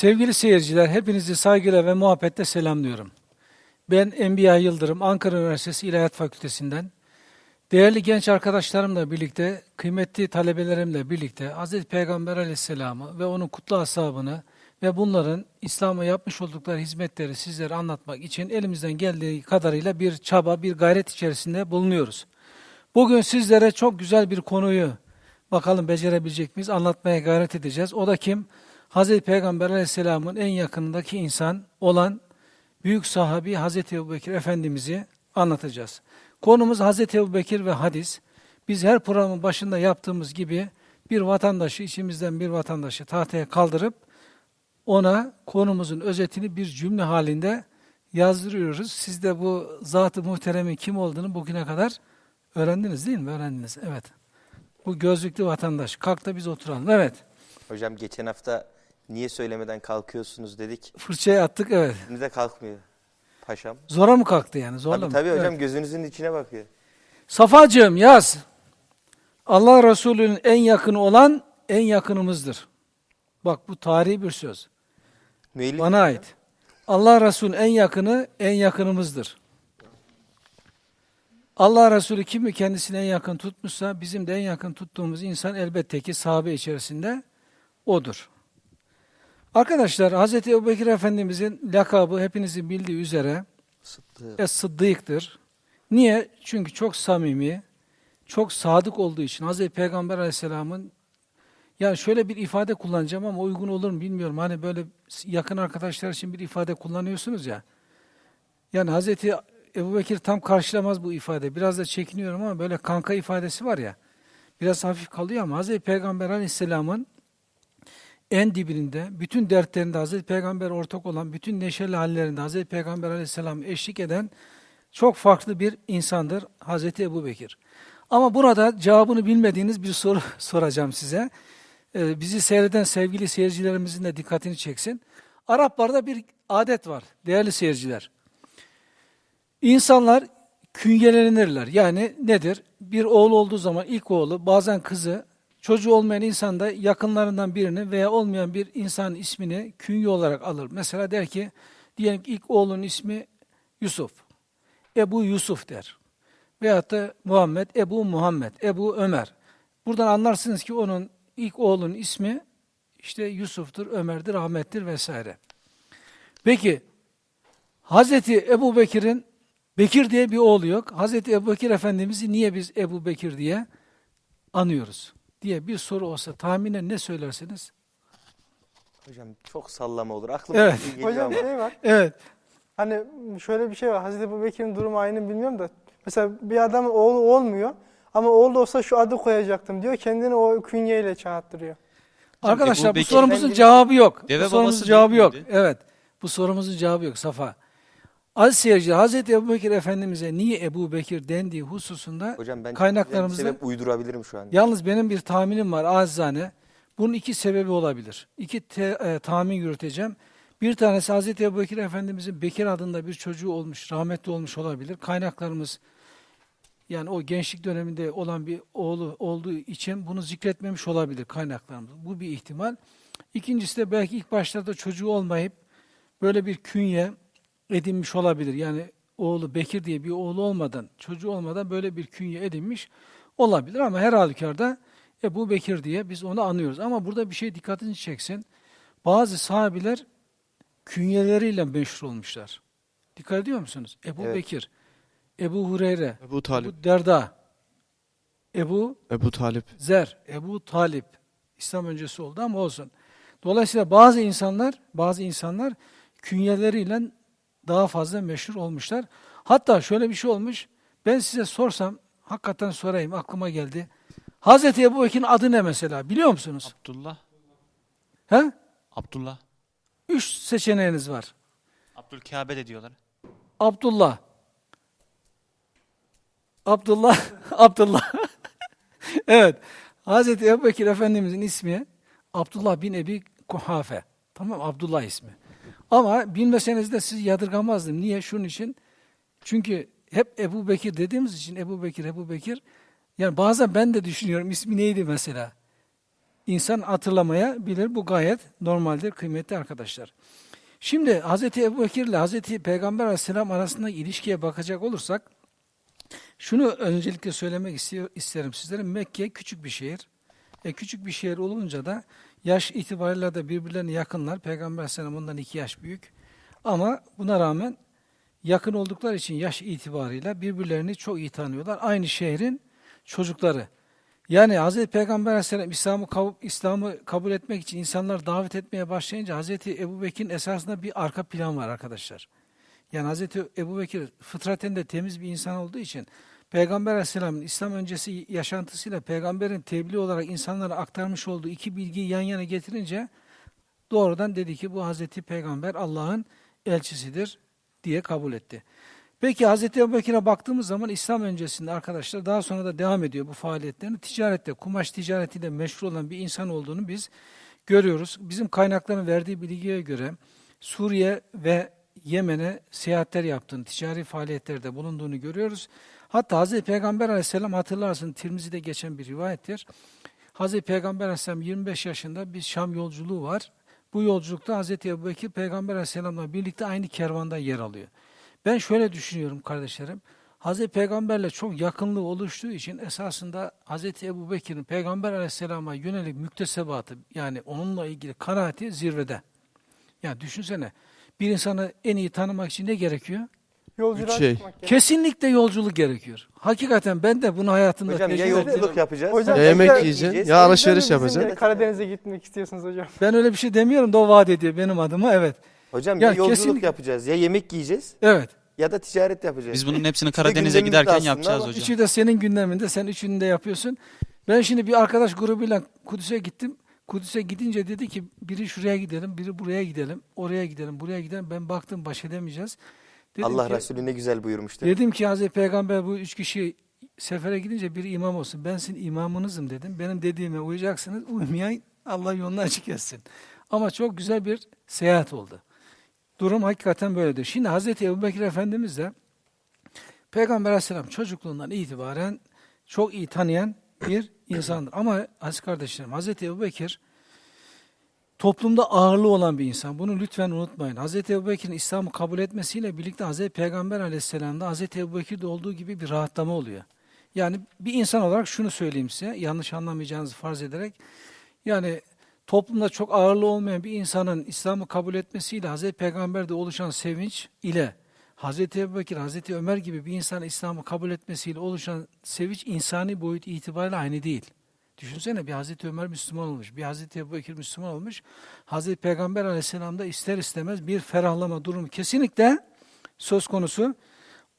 Sevgili seyirciler, hepinizi saygıyla ve muhabbetle selamlıyorum. Ben Enbiya Yıldırım, Ankara Üniversitesi İlahiyat Fakültesinden. Değerli genç arkadaşlarımla birlikte, kıymetli talebelerimle birlikte Hz. Peygamber Aleyhisselam'ı ve onun kutlu ashabını ve bunların İslam'a yapmış oldukları hizmetleri sizlere anlatmak için elimizden geldiği kadarıyla bir çaba, bir gayret içerisinde bulunuyoruz. Bugün sizlere çok güzel bir konuyu bakalım becerebilecek miyiz anlatmaya gayret edeceğiz. O da kim? Hz. Peygamber aleyhisselamın en yakınındaki insan olan büyük sahabi Hz. Ebu Efendimiz'i anlatacağız. Konumuz Hz. Ebu ve hadis. Biz her programın başında yaptığımız gibi bir vatandaşı, içimizden bir vatandaşı tahtaya kaldırıp ona konumuzun özetini bir cümle halinde yazdırıyoruz. Siz de bu zat-ı muhteremin kim olduğunu bugüne kadar öğrendiniz değil mi? Öğrendiniz, evet. Bu gözlüklü vatandaş. Kalk da biz oturalım. Evet. Hocam geçen hafta niye söylemeden kalkıyorsunuz dedik. Fırçayı attık, evet. Şimdi de kalkmıyor. Paşam. Zora mı kalktı yani? Zorla Tabii mı? tabii hocam Evet. gözünüzün içine bakıyor. Safacığım yaz. Allah Resulü'nün en yakını olan en yakınımızdır. Bak bu tarihi bir söz. Müellif Bana ait. Allah Resulü'nün en yakını en yakınımızdır. Allah Resulü kimi kendisine en yakın tutmuşsa bizim de en yakın tuttuğumuz insan elbette ki sahabe içerisinde odur. Arkadaşlar Hz. Ebubekir Efendimizin lakabı hepinizin bildiği üzere Sıddık. Es-Sıddık'tır. Niye? Çünkü çok samimi, çok sadık olduğu için Hz. Peygamber Aleyhisselam'ın yani şöyle bir ifade kullanacağım ama uygun olur mu bilmiyorum. Hani böyle yakın arkadaşlar için bir ifade kullanıyorsunuz ya. Yani Hz. Ebu Bekir tam karşılamaz bu ifade. Biraz da çekiniyorum ama böyle kanka ifadesi var ya. Biraz hafif kalıyor ama Hz. Peygamber Aleyhisselam'ın en dibinde, bütün dertlerinde Hz. Peygamber ortak olan, bütün neşeli hallerinde Hz. Peygamber Aleyhisselam eşlik eden çok farklı bir insandır Hz. Ebu Bekir. Ama burada cevabını bilmediğiniz bir soru soracağım size. Ee, bizi seyreden sevgili seyircilerimizin de dikkatini çeksin. Araplarda bir adet var değerli seyirciler. İnsanlar künyelenirler. Yani nedir? Bir oğlu olduğu zaman ilk oğlu, bazen kızı, çocuğu olmayan insan da yakınlarından birini veya olmayan bir insanın ismini künye olarak alır. Mesela der ki, diyelim ki ilk oğlunun ismi Yusuf. Ebu Yusuf der. Veyahut da Muhammed, Ebu Muhammed, Ebu Ömer. Buradan anlarsınız ki onun ilk oğlunun ismi işte Yusuf'tur, Ömer'dir, Ahmet'tir vesaire. Peki, Hazreti Ebu Bekir'in Bekir diye bir oğlu yok. Hazreti Ebu Bekir Efendimiz'i niye biz Ebu Bekir diye anıyoruz? Diye bir soru olsa tahminen ne söylersiniz? Hocam çok sallama olur. Aklıma Evet. Hocam şey var. Evet. Hani şöyle bir şey var. Hazreti Ebubekir'in durumu aynı bilmiyorum da. Mesela bir adamın oğlu olmuyor. Ama oğlu olsa şu adı koyacaktım diyor. Kendini o künyeyle çağırttırıyor. Arkadaşlar Ebu bu Bekir sorumuzun cevabı yok. Deve bu sorumuzun cevabı yok. Evet. Bu sorumuzun cevabı yok Safa. Aziz seyirciler, Hazreti Ebu Bekir Efendimiz'e niye Ebu Bekir dendiği hususunda Hocam ben kaynaklarımızda- sebep uydurabilirim şu an. Yalnız benim bir tahminim var azizane. Bunun iki sebebi olabilir. İki te- e, tahmin yürüteceğim. Bir tanesi Hazreti Ebubekir Efendimizin Bekir adında bir çocuğu olmuş, rahmetli olmuş olabilir. Kaynaklarımız yani o gençlik döneminde olan bir oğlu olduğu için bunu zikretmemiş olabilir kaynaklarımız. Bu bir ihtimal. İkincisi de belki ilk başlarda çocuğu olmayıp böyle bir künye edinmiş olabilir. Yani oğlu Bekir diye bir oğlu olmadan, çocuğu olmadan böyle bir künye edinmiş olabilir ama her halükarda Ebu Bekir diye biz onu anıyoruz. Ama burada bir şey dikkatini çeksin. Bazı sahabiler künyeleriyle meşhur olmuşlar. Dikkat ediyor musunuz? Ebu Evet. Bekir, Ebu Hureyre, Ebu Talip. Ebu Derda, Ebu Ebu Talip. Zer, Ebu Talip. İslam öncesi oldu ama olsun. Dolayısıyla bazı insanlar, bazı insanlar künyeleriyle daha fazla meşhur olmuşlar. Hatta şöyle bir şey olmuş. Ben size sorsam, hakikaten sorayım, aklıma geldi. Hazreti Ebu Bekir'in adı ne mesela biliyor musunuz? Abdullah. He? Abdullah. Üç seçeneğiniz var. Abdülkabe de diyorlar. Abdullah. Abdullah. Abdullah. evet. Hazreti Ebu Bekir Efendimizin ismi Abdullah bin Ebi Kuhafe. Tamam Abdullah ismi. Ama bilmeseniz de sizi yadırgamazdım. Niye? Şunun için. Çünkü hep Ebu Bekir dediğimiz için Ebu Bekir, Ebu Bekir. Yani bazen ben de düşünüyorum ismi neydi mesela? insan hatırlamaya bilir. Bu gayet normaldir kıymetli arkadaşlar. Şimdi Hz. Ebu Bekir ile Hz. Peygamber Aleyhisselam arasındaki ilişkiye bakacak olursak, şunu öncelikle söylemek istiyor, isterim sizlere. Mekke küçük bir şehir. E, küçük bir şehir olunca da yaş itibariyle de birbirlerine yakınlar. Peygamber Aleyhisselam ondan iki yaş büyük. Ama buna rağmen yakın oldukları için yaş itibarıyla birbirlerini çok iyi tanıyorlar. Aynı şehrin çocukları. Yani Hz. Peygamber Aleyhisselam İslam'ı kabul, İslam'ı kabul etmek için insanlar davet etmeye başlayınca Hz. Ebu Bekir'in esasında bir arka plan var arkadaşlar. Yani Hz. Ebu Bekir fıtraten de temiz bir insan olduğu için Peygamber Aleyhisselam'ın İslam öncesi yaşantısıyla peygamberin tebliğ olarak insanlara aktarmış olduğu iki bilgiyi yan yana getirince doğrudan dedi ki bu Hazreti Peygamber Allah'ın elçisidir diye kabul etti. Peki Hazreti Ebubekir'e baktığımız zaman İslam öncesinde arkadaşlar daha sonra da devam ediyor bu faaliyetlerini. Ticarette, kumaş ticaretiyle meşhur olan bir insan olduğunu biz görüyoruz. Bizim kaynakların verdiği bilgiye göre Suriye ve Yemen'e seyahatler yaptığını, ticari faaliyetlerde bulunduğunu görüyoruz. Hatta Hazreti Peygamber Aleyhisselam hatırlarsın Tirmizi'de geçen bir rivayettir. Hazreti Peygamber Aleyhisselam 25 yaşında bir Şam yolculuğu var. Bu yolculukta Hazreti Ebubekir Peygamber Aleyhisselam'la birlikte aynı kervanda yer alıyor. Ben şöyle düşünüyorum kardeşlerim. Hazreti Peygamberle çok yakınlığı oluştuğu için esasında Hazreti Ebu Bekir'in Peygamber Aleyhisselam'a yönelik müktesebatı yani onunla ilgili kanaati zirvede. Yani düşünsene bir insanı en iyi tanımak için ne gerekiyor? Yolculuğa şey. çıkmak gerekiyor. Kesinlikle yolculuk gerekiyor. Hakikaten ben de bunu hayatımda Hocam ya tecrübe ettim. yolculuk yapacağız. Hocam, Ya yemek tekrar- yiyeceksin, yiyeceğiz. ya alışveriş mi yapacaksın. bizimle Karadeniz'e gitmek istiyorsunuz hocam. Ben öyle bir şey demiyorum da o vaat ediyor benim adıma. Evet. Hocam Ya ya yolculuk kesinlikle- yapacağız. Ya yemek yiyeceğiz Evet. ya da ticaret yapacağız. Biz bunun hepsini Karadeniz'e gündemimizde giderken aslında yapacağız ama hocam. Üçü de senin gündeminde. Sen üçünü de yapıyorsun. Ben şimdi bir arkadaş grubuyla Kudüs'e gittim. Kudüs'e gidince dedi ki biri şuraya gidelim, biri buraya gidelim, oraya gidelim, buraya gidelim. Ben baktım baş edemeyeceğiz. Dedim Allah ki, Resulü ne güzel buyurmuştu. Dedim ki Hazreti Peygamber bu üç kişi sefere gidince biri imam olsun. Ben sizin imamınızım dedim. Benim dediğime uyacaksınız. Uymayan Allah yolunu açık etsin. Ama çok güzel bir seyahat oldu. Durum hakikaten böyledir. Şimdi Hazreti Ebubekir Efendimiz de Peygamber Aleyhisselam çocukluğundan itibaren çok iyi tanıyan bir insandır. Ama aziz kardeşlerim Hazreti Ebubekir toplumda ağırlığı olan bir insan. Bunu lütfen unutmayın. Hazreti Ebubekir'in İslam'ı kabul etmesiyle birlikte Hazreti Peygamber Aleyhisselam'da Hazreti Ebubekir'de olduğu gibi bir rahatlama oluyor. Yani bir insan olarak şunu söyleyeyim size, yanlış anlamayacağınızı farz ederek. Yani toplumda çok ağırlığı olmayan bir insanın İslam'ı kabul etmesiyle Hazreti Peygamber'de oluşan sevinç ile Hazreti Ebubekir, Hazreti Ömer gibi bir insanın İslam'ı kabul etmesiyle oluşan sevinç insani boyut itibariyle aynı değil. Düşünsene bir Hazreti Ömer Müslüman olmuş, bir Hazreti Ebubekir Müslüman olmuş. Hazreti Peygamber Aleyhisselam'da ister istemez bir ferahlama durumu kesinlikle söz konusu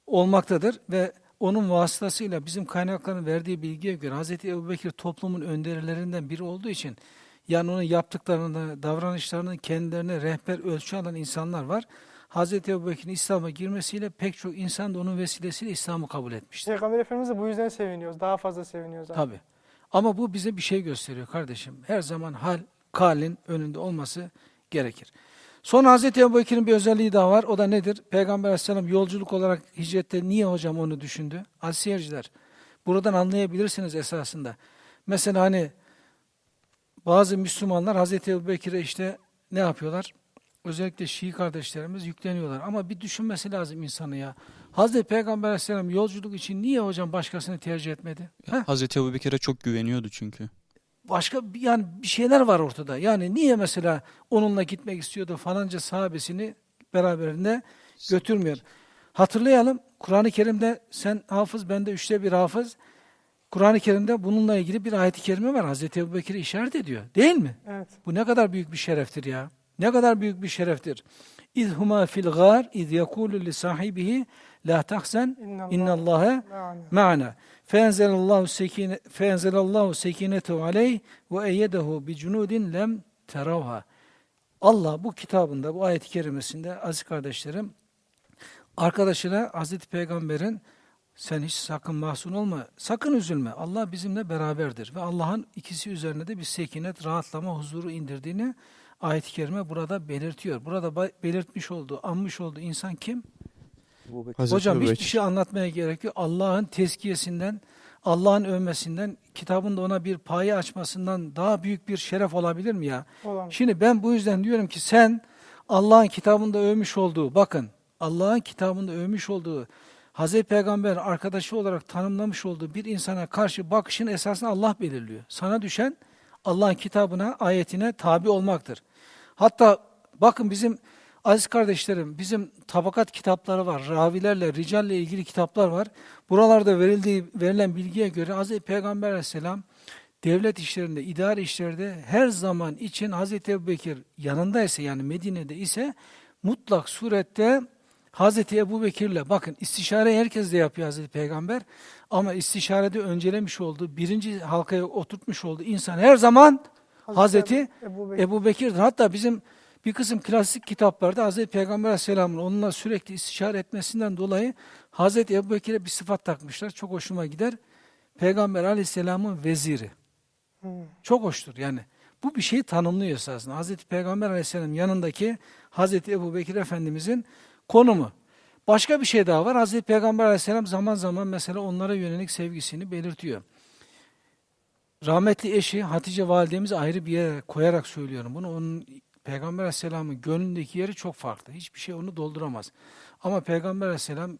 olmaktadır ve onun vasıtasıyla bizim kaynakların verdiği bilgiye göre Hazreti Ebubekir toplumun önderlerinden biri olduğu için yani onun yaptıklarını, davranışlarını kendilerine rehber ölçü alan insanlar var. Hazreti Ebubekir'in İslam'a girmesiyle pek çok insan da onun vesilesiyle İslam'ı kabul etmiştir. Peygamber Efendimiz de bu yüzden seviniyoruz. Daha fazla seviniyoruz. abi. Tabii. Ama bu bize bir şey gösteriyor kardeşim. Her zaman hal, kalin önünde olması gerekir. Sonra Hazreti Ebubekir'in bir özelliği daha var. O da nedir? Peygamber Aleyhisselam yolculuk olarak hicrette niye hocam onu düşündü? Aziz seyirciler, buradan anlayabilirsiniz esasında. Mesela hani bazı Müslümanlar Hazreti Ebubekir'e işte ne yapıyorlar? Özellikle Şii kardeşlerimiz yükleniyorlar. Ama bir düşünmesi lazım insanı ya. Hazreti Peygamber Aleyhisselam yolculuk için niye hocam başkasını tercih etmedi? Heh, Hazreti Ebubekir'e çok güveniyordu çünkü. başka yani bir şeyler var ortada. Yani niye mesela onunla gitmek istiyordu falanca sahabesini beraberinde götürmüyor. Hatırlayalım Kur'an-ı Kerim'de sen hafız ben de üçte bir hafız. Kur'an-ı Kerim'de bununla ilgili bir ayet-i kerime var. Hazreti Ebubekir'i işaret ediyor. Değil mi? Evet. Bu ne kadar büyük bir şereftir ya. Ne kadar büyük bir şereftir. İzhuma fil gar iz yekulu li sahibihi la tahzen Yani. ma'ana. Fenzelallahu sekine fenzelallahu sekinetu aleyh ve eyydehu bi cunudin lem teravha. Allah bu kitabında bu ayet-i kerimesinde aziz kardeşlerim arkadaşına Hazreti Peygamber'in sen hiç sakın mahzun olma, sakın üzülme. Allah bizimle beraberdir ve Allah'ın ikisi üzerine de bir sekinet, rahatlama, huzuru indirdiğini ayet-i kerime burada belirtiyor. Burada belirtmiş olduğu, anmış olduğu insan kim? Hazreti Hocam Ebubekir. hiçbir şey anlatmaya gerek yok. Allah'ın tezkiyesinden, Allah'ın övmesinden, kitabın da ona bir payı açmasından daha büyük bir şeref olabilir mi ya? Olan. Şimdi ben bu yüzden diyorum ki sen Allah'ın kitabında övmüş olduğu, bakın Allah'ın kitabında övmüş olduğu, Hazreti Peygamber arkadaşı olarak tanımlamış olduğu bir insana karşı bakışın esasını Allah belirliyor. Sana düşen Allah'ın kitabına, ayetine tabi olmaktır. Hatta bakın bizim aziz kardeşlerim, bizim tabakat kitapları var. Ravilerle, ricalle ilgili kitaplar var. Buralarda verildiği, verilen bilgiye göre Hazreti Peygamber aleyhisselam devlet işlerinde, idare işlerinde her zaman için Hazreti Ebubekir yanındaysa yani Medine'de ise mutlak surette Hazreti Ebubekir'le bakın istişare herkes de yapıyor Hazreti Peygamber ama istişarede öncelemiş olduğu birinci halkaya oturtmuş olduğu insan her zaman Hazreti Ebu Bekir. Ebu Bekir'dir. Hatta bizim bir kısım klasik kitaplarda Hazreti Peygamber Aleyhisselam'ın onunla sürekli istişare etmesinden dolayı Hazreti Ebu Bekir'e bir sıfat takmışlar. Çok hoşuma gider. Peygamber Aleyhisselam'ın veziri. Hmm. Çok hoştur yani. Bu bir şeyi tanımlıyor esasında. Hazreti Peygamber Aleyhisselam yanındaki Hazreti Ebu Bekir Efendimizin konumu. Başka bir şey daha var. Hazreti Peygamber Aleyhisselam zaman zaman mesela onlara yönelik sevgisini belirtiyor. Rahmetli eşi Hatice validemizi ayrı bir yere koyarak söylüyorum. Bunu onun Peygamber Aleyhisselam'ın gönlündeki yeri çok farklı. Hiçbir şey onu dolduramaz. Ama Peygamber Aleyhisselam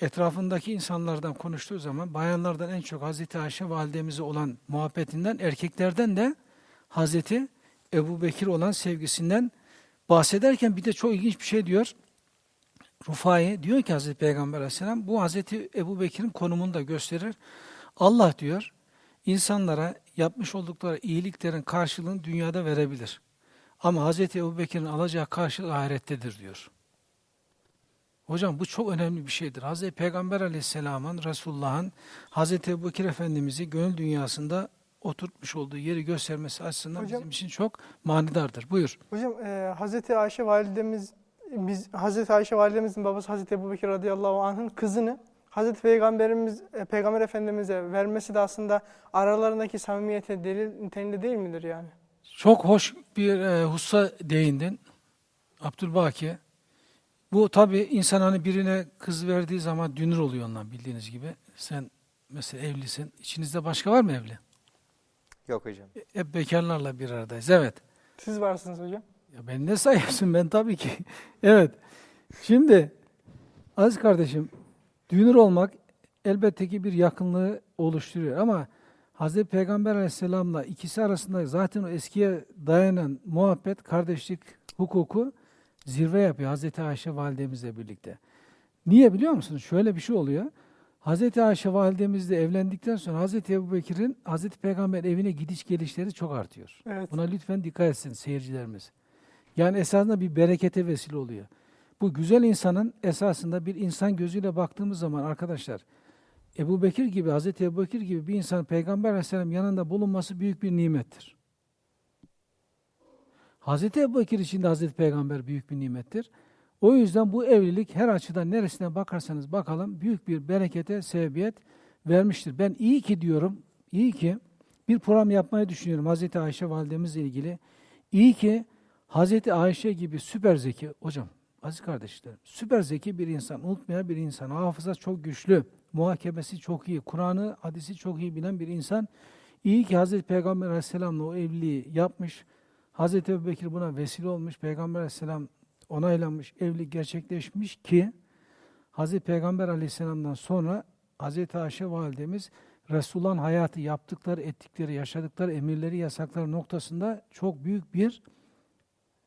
etrafındaki insanlardan konuştuğu zaman bayanlardan en çok Hazreti Ayşe validemize olan muhabbetinden, erkeklerden de Hazreti Ebu Bekir olan sevgisinden bahsederken bir de çok ilginç bir şey diyor. Rufai diyor ki Hazreti Peygamber Aleyhisselam bu Hazreti Ebu Bekir'in konumunu da gösterir. Allah diyor insanlara yapmış oldukları iyiliklerin karşılığını dünyada verebilir. Ama Hazreti Ebu Bekir'in alacağı karşılık ahirettedir diyor. Hocam bu çok önemli bir şeydir. Hazreti Peygamber Aleyhisselam'ın, Resulullah'ın Hazreti Ebu Bekir Efendimiz'i gönül dünyasında oturtmuş olduğu yeri göstermesi açısından Hocam- bizim için çok manidardır. Buyur. Hocam e, Hazreti Ayşe validemiz biz Hazreti Ayşe validemizin babası Hazreti Ebubekir radıyallahu anh'ın kızını Hazreti Peygamberimiz e, Peygamber Efendimize vermesi de aslında aralarındaki samimiyete delil niteliğinde değil midir yani? Çok hoş bir e, hususa değindin. Abdülbaki. Bu tabi insan hani birine kız verdiği zaman dünür oluyor ondan bildiğiniz gibi. Sen mesela evlisin. İçinizde başka var mı evli? Yok hocam. Hep bekarlarla bir aradayız. Evet. Siz varsınız hocam. Ya ben ne sayıyorsun ben tabii ki. evet. Şimdi aziz kardeşim dünür olmak elbette ki bir yakınlığı oluşturuyor ama Hazreti Peygamber Aleyhisselam'la ikisi arasında zaten o eskiye dayanan muhabbet, kardeşlik hukuku zirve yapıyor Hazreti Ayşe validemizle birlikte. Niye biliyor musunuz? Şöyle bir şey oluyor. Hazreti Ayşe validemizle evlendikten sonra Hazreti Ebubekir'in Hazreti Peygamber evine gidiş gelişleri çok artıyor. Evet. Buna lütfen dikkat etsin seyircilerimiz. Yani esasında bir berekete vesile oluyor. Bu güzel insanın esasında bir insan gözüyle baktığımız zaman arkadaşlar Ebu Bekir gibi, Hazreti Ebu Bekir gibi bir insan Peygamber Aleyhisselam yanında bulunması büyük bir nimettir. Hazreti Ebu Bekir için de Hazreti Peygamber büyük bir nimettir. O yüzden bu evlilik her açıdan neresine bakarsanız bakalım büyük bir berekete sebebiyet vermiştir. Ben iyi ki diyorum, iyi ki bir program yapmayı düşünüyorum Hazreti Ayşe validemizle ilgili. İyi ki Hazreti Ayşe gibi süper zeki, hocam aziz kardeşlerim, süper zeki bir insan, unutmayan bir insan, hafıza çok güçlü, muhakemesi çok iyi, Kur'an'ı, hadisi çok iyi bilen bir insan. İyi ki Hazreti Peygamber Aleyhisselam'la o evliliği yapmış. Hazreti Ebubekir buna vesile olmuş. Peygamber Aleyhisselam onaylanmış, evlilik gerçekleşmiş ki Hazreti Peygamber Aleyhisselam'dan sonra Hazreti Ayşe validemiz Resulullah'ın hayatı, yaptıkları, ettikleri, yaşadıkları, emirleri, yasakları noktasında çok büyük bir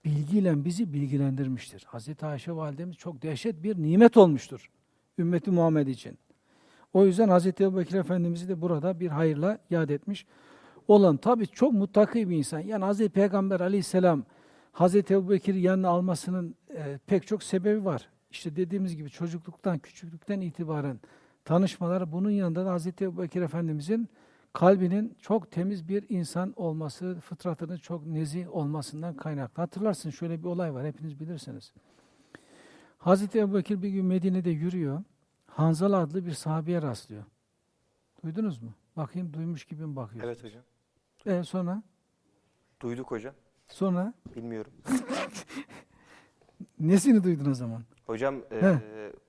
bilgiyle bizi bilgilendirmiştir. Hazreti Ayşe validemiz çok dehşet bir nimet olmuştur ümmeti Muhammed için. O yüzden Hazreti Ebubekir Efendimiz'i de burada bir hayırla yad etmiş olan tabii çok muttaki bir insan. Yani Hazreti Peygamber Aleyhisselam Hazreti Ebubekir'i yanına almasının e, pek çok sebebi var. İşte dediğimiz gibi çocukluktan, küçüklükten itibaren tanışmaları bunun yanında da Hazreti Ebubekir Efendimizin kalbinin çok temiz bir insan olması, fıtratının çok nezih olmasından kaynaklı. Hatırlarsın şöyle bir olay var, hepiniz bilirsiniz. Hazreti Ebubekir bir gün Medine'de yürüyor. Hanzala adlı bir sahabeye rastlıyor. Duydunuz mu? Bakayım duymuş gibi mi bakıyor? Evet hocam. E sonra? Duyduk hocam. Sonra? Bilmiyorum. Nesini duydun o zaman? Hocam e.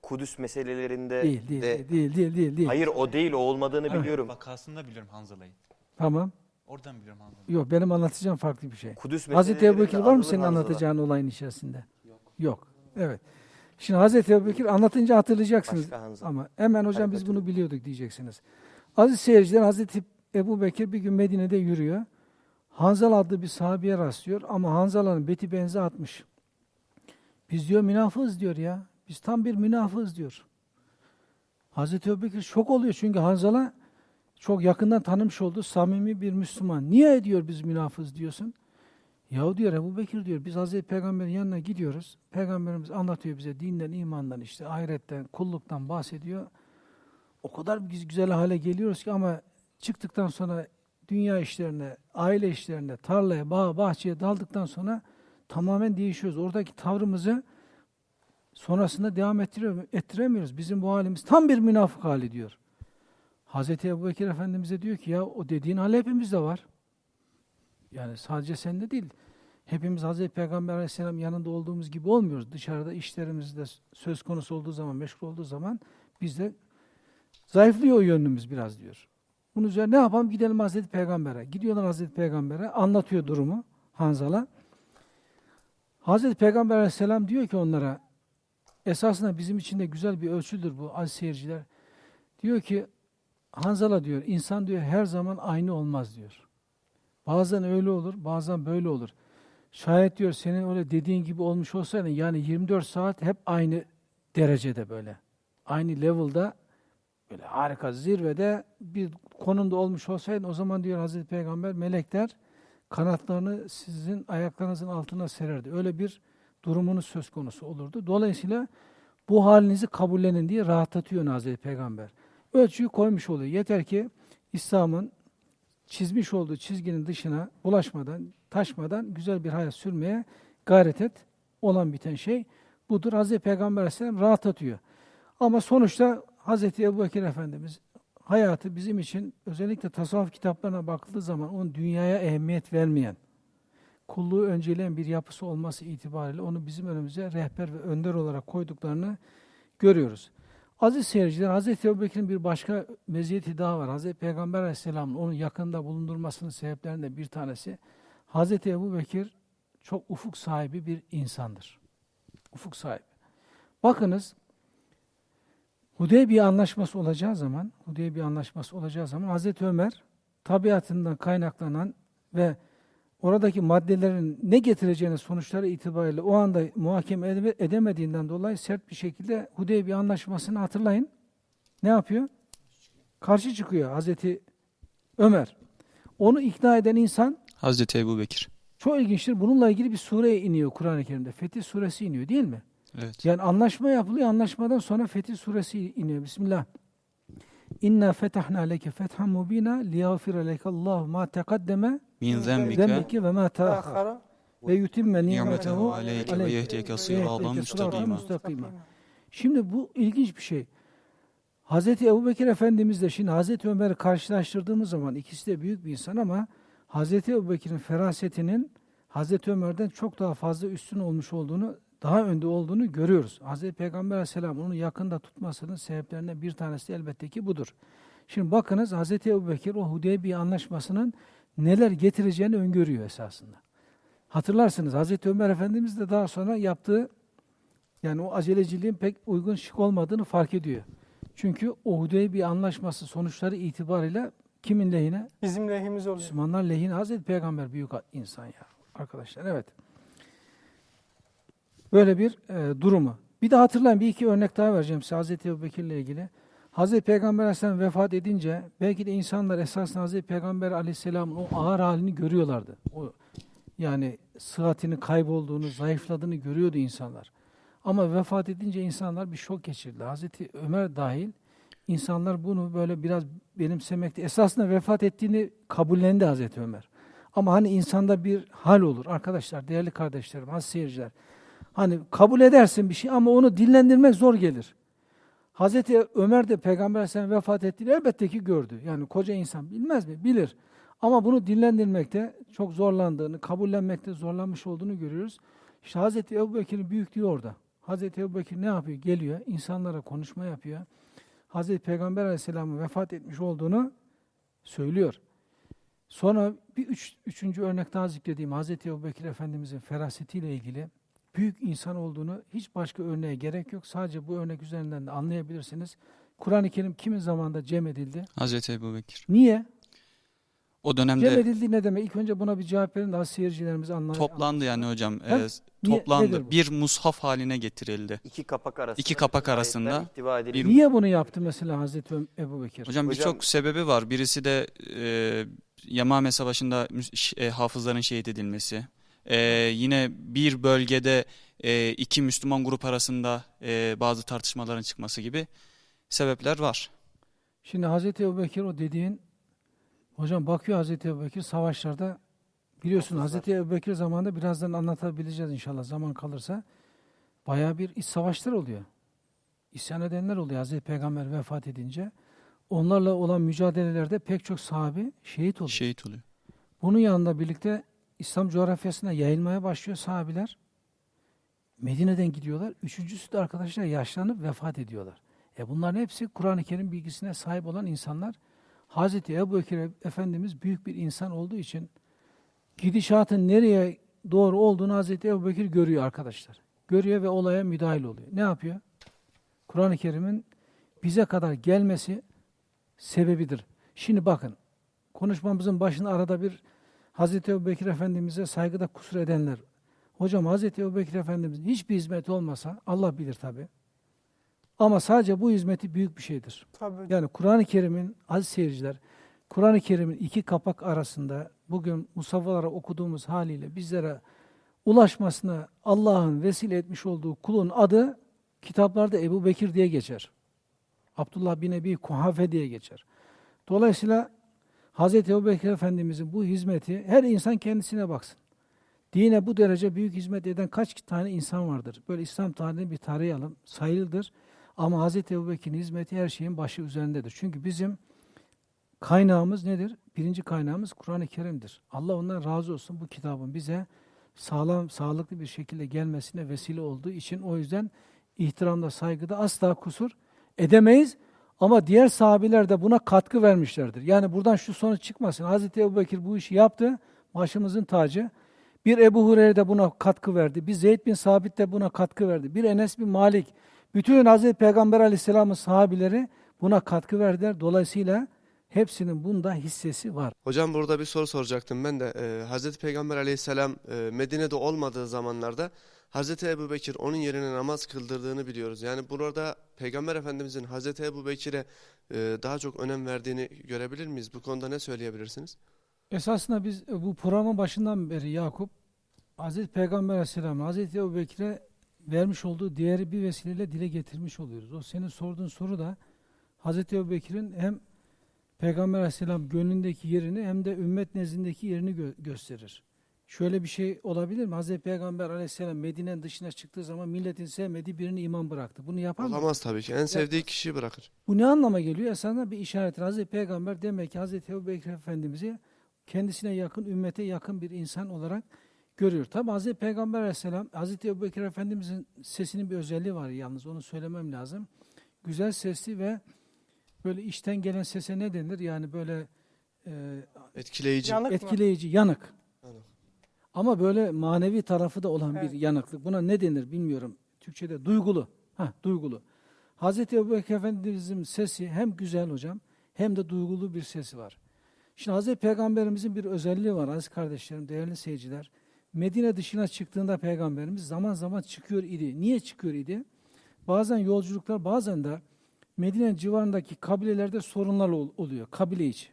Kudüs meselelerinde Değil, değil, de değil, değil, değil, değil. hayır o değil o olmadığını Evet. biliyorum. Vakasında biliyorum Hanzala'yı. Tamam. Oradan biliyorum Hanzala'yı. Yok benim anlatacağım farklı bir şey. Kudüs Hazreti meselelerinde Ebubekir var mı senin Hanzala. anlatacağın olayın içerisinde? Yok. Yok. Evet. Şimdi Hazreti Ebubekir anlatınca hatırlayacaksınız. Ama hemen hocam biz Karikatür. bunu biliyorduk diyeceksiniz. Aziz seyirciler Hazreti Ebu Bekir bir gün Medine'de yürüyor. Hanzal adlı bir sahabeye rastlıyor ama Hanzala'nın beti benzi atmış. Biz diyor münafığız diyor ya. Biz tam bir münafığız diyor. Hazreti Ebu Bekir şok oluyor çünkü Hanzala çok yakından tanımış olduğu samimi bir Müslüman. Niye diyor biz münafığız diyorsun? Yahu diyor Ebu Bekir diyor biz Hazreti Peygamber'in yanına gidiyoruz. Peygamberimiz anlatıyor bize dinden, imandan işte ahiretten, kulluktan bahsediyor. O kadar biz güzel hale geliyoruz ki ama çıktıktan sonra dünya işlerine, aile işlerine, tarlaya, bağa, bahçeye daldıktan sonra tamamen değişiyoruz. Oradaki tavrımızı sonrasında devam ettiremiyoruz. Bizim bu halimiz tam bir münafık hali diyor. Hazreti Ebu Bekir Efendimiz'e diyor ki ya o dediğin hal hepimizde var. Yani sadece sende değil. Hepimiz Hazreti Peygamber Aleyhisselam yanında olduğumuz gibi olmuyoruz. Dışarıda işlerimizde söz konusu olduğu zaman, meşgul olduğu zaman biz de zayıflıyor o yönümüz biraz diyor. Bunun üzerine ne yapalım? Gidelim Hazreti Peygamber'e. Gidiyorlar Hazreti Peygamber'e. Anlatıyor durumu Hanzala. Hazreti Peygamber Aleyhisselam diyor ki onlara esasında bizim için de güzel bir ölçüdür bu aziz seyirciler. Diyor ki Hanzala diyor insan diyor her zaman aynı olmaz diyor. Bazen öyle olur, bazen böyle olur. Şayet diyor senin öyle dediğin gibi olmuş olsaydı yani 24 saat hep aynı derecede böyle. Aynı level'da böyle harika zirvede bir konumda olmuş olsaydın o zaman diyor Hazreti Peygamber melekler kanatlarını sizin ayaklarınızın altına sererdi. Öyle bir durumunuz söz konusu olurdu. Dolayısıyla bu halinizi kabullenin diye rahatlatıyor Hazreti Peygamber. Ölçüyü koymuş oluyor. Yeter ki İslam'ın çizmiş olduğu çizginin dışına ulaşmadan, taşmadan güzel bir hayat sürmeye gayret et. Olan biten şey budur. Hazreti Peygamber Aleyhisselam rahatlatıyor. Ama sonuçta Hazreti Ebu Bekir Efendimiz hayatı bizim için özellikle tasavvuf kitaplarına bakıldığı zaman onun dünyaya ehemmiyet vermeyen, kulluğu önceleyen bir yapısı olması itibariyle onu bizim önümüze rehber ve önder olarak koyduklarını görüyoruz. Aziz seyirciler, Hazreti Ebu Bekir'in bir başka meziyeti daha var. Hazreti Peygamber Aleyhisselam'ın onun yakında bulundurmasının sebeplerinden bir tanesi, Hazreti Ebu Bekir çok ufuk sahibi bir insandır. Ufuk sahibi. Bakınız, Hudeybiye anlaşması olacağı zaman, Hudeybiye anlaşması olacağı zaman Hazreti Ömer tabiatından kaynaklanan ve oradaki maddelerin ne getireceğini sonuçları itibariyle o anda muhakeme ede- edemediğinden dolayı sert bir şekilde Hudeybiye anlaşmasını hatırlayın. Ne yapıyor? Karşı çıkıyor Hazreti Ömer. Onu ikna eden insan Hazreti Ebu Bekir. çok ilginçtir. Bununla ilgili bir sure iniyor Kur'an-ı Kerim'de. Fetih suresi iniyor değil mi? Evet. Yani anlaşma yapılıyor. Anlaşmadan sonra Fetih suresi iniyor. Bismillah. İnna fetahna leke fethan mubina liyagfira leke Allah ma tekaddeme Min zembike ve ma taahhar Ahara ve yutimme nimetehu aleyke ve ve sıradan müstakima. Şimdi bu ilginç bir şey. Hazreti Ebubekir Efendimiz de şimdi Hazreti Ömer'i karşılaştırdığımız zaman ikisi de büyük bir insan ama Hazreti Ebubekir'in ferasetinin Hazreti Ömer'den çok daha fazla üstün olmuş olduğunu, daha önde olduğunu görüyoruz. Hazreti Peygamber Aleyhisselam onu yakında tutmasının sebeplerinden bir tanesi elbette ki budur. Şimdi bakınız Hazreti Ebubekir o Hudeybiye anlaşmasının neler getireceğini öngörüyor esasında. Hatırlarsınız Hazreti Ömer Efendimiz de daha sonra yaptığı yani o aceleciliğin pek uygun şık olmadığını fark ediyor. Çünkü o Hudeybiye anlaşması sonuçları itibariyle kimin lehine? bizim lehimiz oluyor. Müslümanlar lehine Hazreti Peygamber büyük insan ya arkadaşlar evet. Böyle bir e, durumu. Bir de hatırlayın bir iki örnek daha vereceğim size Hazreti Ebu Bekir'le ilgili. Hazreti Peygamber Aleyhisselam vefat edince belki de insanlar esasında Hazreti Peygamber Aleyhisselam'ın o ağır halini görüyorlardı. O yani sıhhatinin kaybolduğunu, zayıfladığını görüyordu insanlar. Ama vefat edince insanlar bir şok geçirdi. Hazreti Ömer dahil insanlar bunu böyle biraz benimsemekte. Esasında vefat ettiğini kabullendi Hazreti Ömer. Ama hani insanda bir hal olur. Arkadaşlar, değerli kardeşlerim, az seyirciler. Hani kabul edersin bir şey ama onu dillendirmek zor gelir. Hazreti Ömer de Peygamber Aleyhisselam vefat ettiğini elbette ki gördü. Yani koca insan bilmez mi? Bilir. Ama bunu dillendirmekte çok zorlandığını, kabullenmekte zorlanmış olduğunu görüyoruz. İşte Hazreti Ebu Bekir'in büyüklüğü orada. Hazreti Ebubekir ne yapıyor? Geliyor, insanlara konuşma yapıyor. Hazreti Peygamber Aleyhisselam'ın vefat etmiş olduğunu söylüyor. Sonra bir üç, üçüncü örnek daha zikrediğim Hazreti Ebubekir Efendimizin ferasetiyle ilgili büyük insan olduğunu hiç başka örneğe gerek yok. Sadece bu örnek üzerinden de anlayabilirsiniz. Kur'an-ı Kerim kimin zamanında cem edildi? Hazreti Ebu Bekir. Niye? O Cem dönemde edildi ne demek? İlk önce buna bir cevap verin daha seyircilerimiz anlar. toplandı yani hocam. Nedir toplandı. Bir mushaf haline getirildi. İki kapak arasında. İki kapak arasında bir- Niye bunu yaptı mesela Hazreti Ebu Bekir? Hocam Hocam- birçok sebebi var. Birisi de e, Yamame Savaşı'nda e, hafızların şehit edilmesi. E, yine bir bölgede e, iki Müslüman grup arasında e, bazı tartışmaların çıkması gibi sebepler var. Şimdi Hazreti Ebu Bekir o dediğin, hocam bakıyor Hazreti Ebu Bekir savaşlarda, biliyorsun. Hazreti Ebu Bekir zamanında birazdan anlatabileceğiz inşallah zaman kalırsa. Bayağı bir iç savaşlar oluyor. İsyan edenler oluyor Hazreti Peygamber vefat edince. Onlarla olan mücadelelerde pek çok sahabi şehit oluyor. Şehit oluyor. Bunun yanında birlikte İslam coğrafyasına yayılmaya başlıyor sahabiler. Medine'den gidiyorlar. Üçüncüsü de arkadaşlar yaşlanıp vefat ediyorlar. E bunların hepsi Kur'an-ı Kerim bilgisine sahip olan insanlar. Hazreti Ebu Bekir Efendimiz büyük bir insan olduğu için gidişatın nereye doğru olduğunu Hazreti Ebu Bekir görüyor arkadaşlar. Görüyor ve olaya müdahil oluyor. Ne yapıyor? Kur'an-ı Kerim'in bize kadar gelmesi sebebidir. Şimdi bakın, konuşmamızın başında arada bir Hazreti Ebubekir Efendimiz'e saygıda kusur edenler. Hocam Hazreti Ebubekir Efendimiz'in hiçbir hizmeti olmasa Allah bilir tabi. Ama sadece bu hizmeti büyük bir şeydir. Tabii. Yani Kur'an-ı Kerim'in aziz seyirciler, Kur'an-ı Kerim'in iki kapak arasında bugün musaffalara okuduğumuz haliyle bizlere ulaşmasına Allah'ın vesile etmiş olduğu kulun adı kitaplarda Ebu Bekir diye geçer. Abdullah bin Ebi Kuhafe diye geçer. Dolayısıyla Hz. Ebu Bekir Efendimizin bu hizmeti her insan kendisine baksın. Dine bu derece büyük hizmet eden kaç tane insan vardır? Böyle İslam tarihini bir tarayalım. Sayılıdır. Ama Hz. Ebu Bekir'in hizmeti her şeyin başı üzerindedir. Çünkü bizim kaynağımız nedir? Birinci kaynağımız Kur'an-ı Kerim'dir. Allah ondan razı olsun bu kitabın bize sağlam, sağlıklı bir şekilde gelmesine vesile olduğu için o yüzden ihtiramda, saygıda asla kusur edemeyiz. Ama diğer sahabiler de buna katkı vermişlerdir. Yani buradan şu sonuç çıkmasın. Hazreti Ebu Bekir bu işi yaptı, başımızın tacı. Bir Ebu Hureyre de buna katkı verdi. Bir Zeyd bin Sabit de buna katkı verdi. Bir Enes bin Malik. Bütün Hazreti Peygamber Aleyhisselam'ın sahabileri buna katkı verdiler. Dolayısıyla hepsinin bunda hissesi var. Hocam burada bir soru soracaktım ben de. Ee, Hazreti Peygamber aleyhisselam e, Medine'de olmadığı zamanlarda Hazreti Ebu Bekir onun yerine namaz kıldırdığını biliyoruz. Yani burada Peygamber Efendimizin Hazreti Ebu Bekir'e e, daha çok önem verdiğini görebilir miyiz? Bu konuda ne söyleyebilirsiniz? Esasında biz e, bu programın başından beri Yakup, Hazreti Peygamber Aleyhisselam, Hazreti Ebu Bekir'e vermiş olduğu değeri bir vesileyle dile getirmiş oluyoruz. O senin sorduğun soru da Hazreti Ebu Bekir'in hem Peygamber Aleyhisselam gönlündeki yerini hem de ümmet nezdindeki yerini gö- gösterir. Şöyle bir şey olabilir mi? Hazreti Peygamber Aleyhisselam Medine'nin dışına çıktığı zaman milletin sevmediği birini imam bıraktı. Bunu yapar mı? Olamaz tabii ki. En sevdiği kişiyi bırakır. Bu ne anlama geliyor? Esasında bir işarettir. Hazreti Peygamber demek ki Hazreti Ebu Bekir Efendimiz'i kendisine yakın, ümmete yakın bir insan olarak görüyor. Tabi Hazreti Peygamber Aleyhisselam, Hazreti Ebu Bekir Efendimiz'in sesinin bir özelliği var yalnız onu söylemem lazım. Güzel sesli ve böyle içten gelen sese ne denir? Yani böyle e, Etkileyici. Yanık mı? etkileyici, yanık. Yanık. Ama böyle manevi tarafı da olan Evet. bir yanıklık. Buna ne denir bilmiyorum. Türkçe'de duygulu. Ha, duygulu. Hazreti Ebubekir Efendimiz'in sesi hem güzel hocam hem de duygulu bir sesi var. Şimdi Hazreti Peygamberimizin bir özelliği var aziz kardeşlerim, değerli seyirciler. Medine dışına çıktığında Peygamberimiz zaman zaman çıkıyor idi. Niye çıkıyor idi? Bazen yolculuklar, bazen de Medine civarındaki kabilelerde sorunlar ol- oluyor, kabile içi.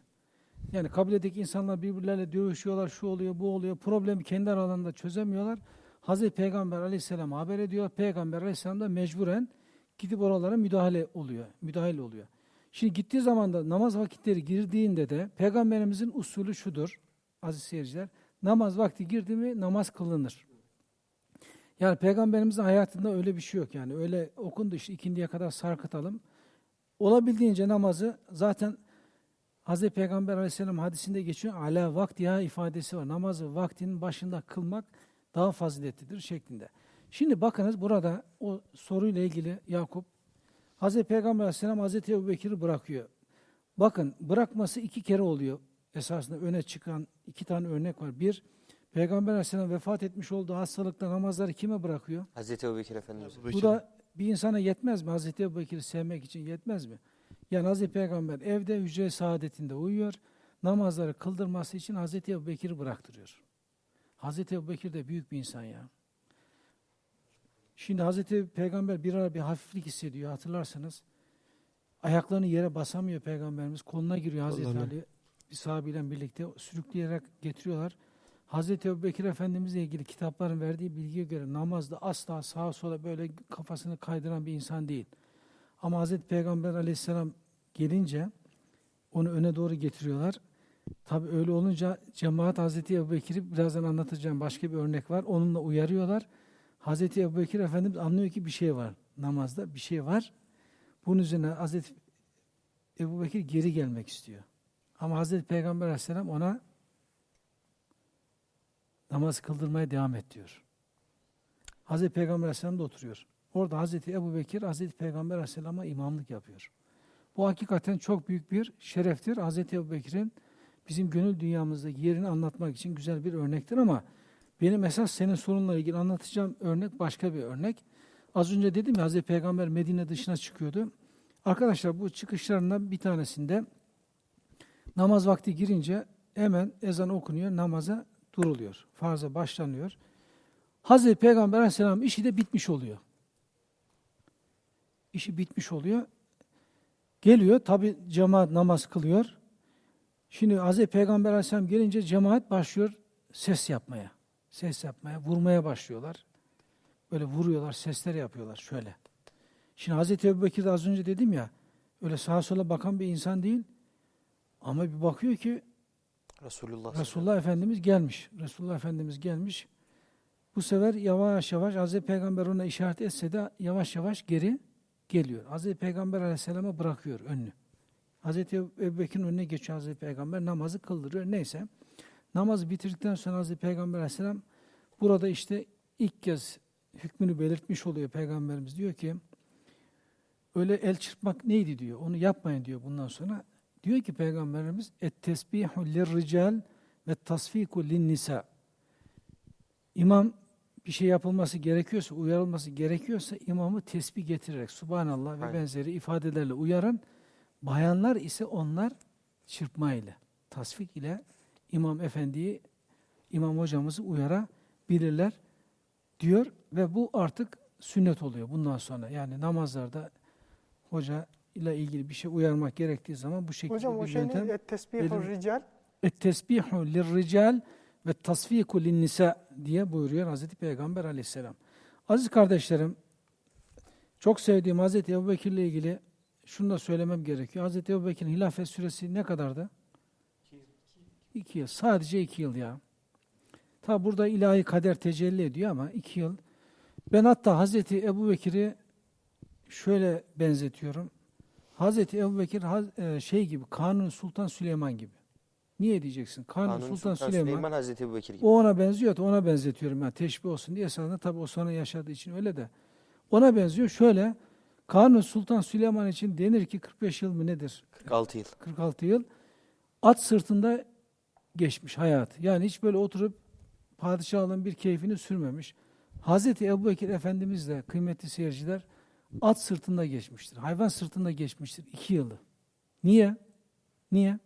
Yani kabiledeki insanlar birbirleriyle dövüşüyorlar, şu oluyor, bu oluyor. Problemi kendi aralarında çözemiyorlar. Hazreti Peygamber aleyhisselam haber ediyor. Peygamber aleyhisselam da mecburen gidip oralara müdahale oluyor, müdahale oluyor. Şimdi gittiği zaman da namaz vakitleri girdiğinde de Peygamberimizin usulü şudur, aziz seyirciler. Namaz vakti girdi mi namaz kılınır. Yani Peygamberimizin hayatında öyle bir şey yok yani. Öyle okundu işte ikindiye kadar sarkıtalım. Olabildiğince namazı zaten Hz. Peygamber aleyhisselam hadisinde geçiyor. Ala vaktiha ifadesi var. Namazı vaktinin başında kılmak daha faziletlidir şeklinde. Şimdi bakınız burada o soruyla ilgili Yakup Hazreti Peygamber Aleyhisselam Hazreti Ebu Bekir'i bırakıyor. Bakın bırakması iki kere oluyor. Esasında öne çıkan iki tane örnek var. Bir, Peygamber Aleyhisselam vefat etmiş olduğu hastalıkta namazları kime bırakıyor? Hazreti Ebubekir Efendimiz. Ebu Bu Bekir. da bir insana yetmez mi? Hazreti Ebu Bekir'i sevmek için yetmez mi? Yani Hazreti Peygamber evde hücre saadetinde uyuyor. Namazları kıldırması için Hazreti Ebu Bekir'i bıraktırıyor. Hazreti Ebu Bekir de büyük bir insan ya. Şimdi Hazreti Peygamber bir ara bir hafiflik hissediyor hatırlarsanız. Ayaklarını yere basamıyor Peygamberimiz. Koluna giriyor Hazreti Allah'ım. Ali. Bir sahabeyle birlikte sürükleyerek getiriyorlar. Hazreti Ebubekir Efendimizle ilgili kitapların verdiği bilgiye göre namazda asla sağa sola böyle kafasını kaydıran bir insan değil. Ama Hazreti Peygamber aleyhisselam gelince onu öne doğru getiriyorlar. Tabi öyle olunca cemaat Hazreti Ebubekir'i birazdan anlatacağım başka bir örnek var. Onunla uyarıyorlar. Hazreti Ebubekir Efendimiz anlıyor ki bir şey var. Namazda bir şey var. Bunun üzerine Hazreti Ebubekir geri gelmek istiyor. Ama Hazreti Peygamber aleyhisselam ona namaz kıldırmaya devam et diyor. Hazreti Peygamber Aleyhisselam da oturuyor. Orada Hazreti Ebu Bekir, Hazreti Peygamber Aleyhisselam'a imamlık yapıyor. Bu hakikaten çok büyük bir şereftir. Hazreti Ebu Bekir'in bizim gönül dünyamızdaki yerini anlatmak için güzel bir örnektir ama benim esas senin sorunla ilgili anlatacağım örnek başka bir örnek. Az önce dedim ya Hazreti Peygamber Medine dışına çıkıyordu. Arkadaşlar bu çıkışlarından bir tanesinde namaz vakti girince hemen ezan okunuyor, namaza duruluyor. Farza başlanıyor. Hazreti Peygamber Aleyhisselam işi de bitmiş oluyor. İşi bitmiş oluyor. Geliyor tabi cemaat namaz kılıyor. Şimdi Hazreti Peygamber Aleyhisselam gelince cemaat başlıyor ses yapmaya. Ses yapmaya, vurmaya başlıyorlar. Böyle vuruyorlar, sesler yapıyorlar şöyle. Şimdi Hazreti Ebubekir de az önce dedim ya, öyle sağa sola bakan bir insan değil. Ama bir bakıyor ki Resulullah. Resulullah Efendimiz gelmiş. Resulullah Efendimiz gelmiş. Bu sefer yavaş yavaş Hazreti Peygamber ona işaret etse de yavaş yavaş geri geliyor. Hazreti Peygamber Aleyhisselam'a bırakıyor önünü. Hazreti Ebubekir'in önüne geçiyor Hazreti Peygamber namazı kıldırıyor. Neyse. Namazı bitirdikten sonra Hazreti Peygamber Aleyhisselam burada işte ilk kez hükmünü belirtmiş oluyor Peygamberimiz. Diyor ki öyle el çırpmak neydi diyor. Onu yapmayın diyor bundan sonra. Diyor ki Peygamberimiz et tesbihu lirrical ve tasfiku linnisa. İmam bir şey yapılması gerekiyorsa, uyarılması gerekiyorsa imamı tesbih getirerek subhanallah ve Aynen. benzeri ifadelerle uyarın. Bayanlar ise onlar çırpma ile, tasfik ile imam efendiyi, imam hocamızı uyarabilirler diyor ve bu artık sünnet oluyor bundan sonra. Yani namazlarda hoca ile ilgili bir şey uyarmak gerektiği zaman bu şekilde Hocam o bir şey yöntem. ne? Et tesbihur benim- rical. Et-tesbihu lirrical ve tasfiku linnisa diye buyuruyor Hazreti Peygamber aleyhisselam. Aziz kardeşlerim, çok sevdiğim Hazreti Ebubekir ile ilgili şunu da söylemem gerekiyor. Hazreti Ebubekir'in hilafet süresi ne kadardı? İki yıl. Sadece iki yıl ya. Tabi burada ilahi kader tecelli ediyor ama iki yıl. Ben hatta Hazreti Ebubekir'i şöyle benzetiyorum. Hazreti Ebubekir Haz- e, şey gibi, Kanuni Sultan Süleyman gibi. Niye diyeceksin? Kanuni, Kanuni Sultan, Sultan Süleyman, Süleyman Hazreti Ebubekir gibi. o ona benziyor ona benzetiyorum ben teşbih olsun diye esasında tabii o sonra yaşadığı için öyle de. Ona benziyor. Şöyle Kanuni Sultan Süleyman için denir ki 45 yıl mı nedir? 46 yıl. 46 yıl at sırtında geçmiş hayat. Yani hiç böyle oturup padişahlığın bir keyfini sürmemiş. Hazreti Ebubekir Efendimiz de kıymetli seyirciler at sırtında geçmiştir. Hayvan sırtında geçmiştir. iki yılı. Niye? Niye?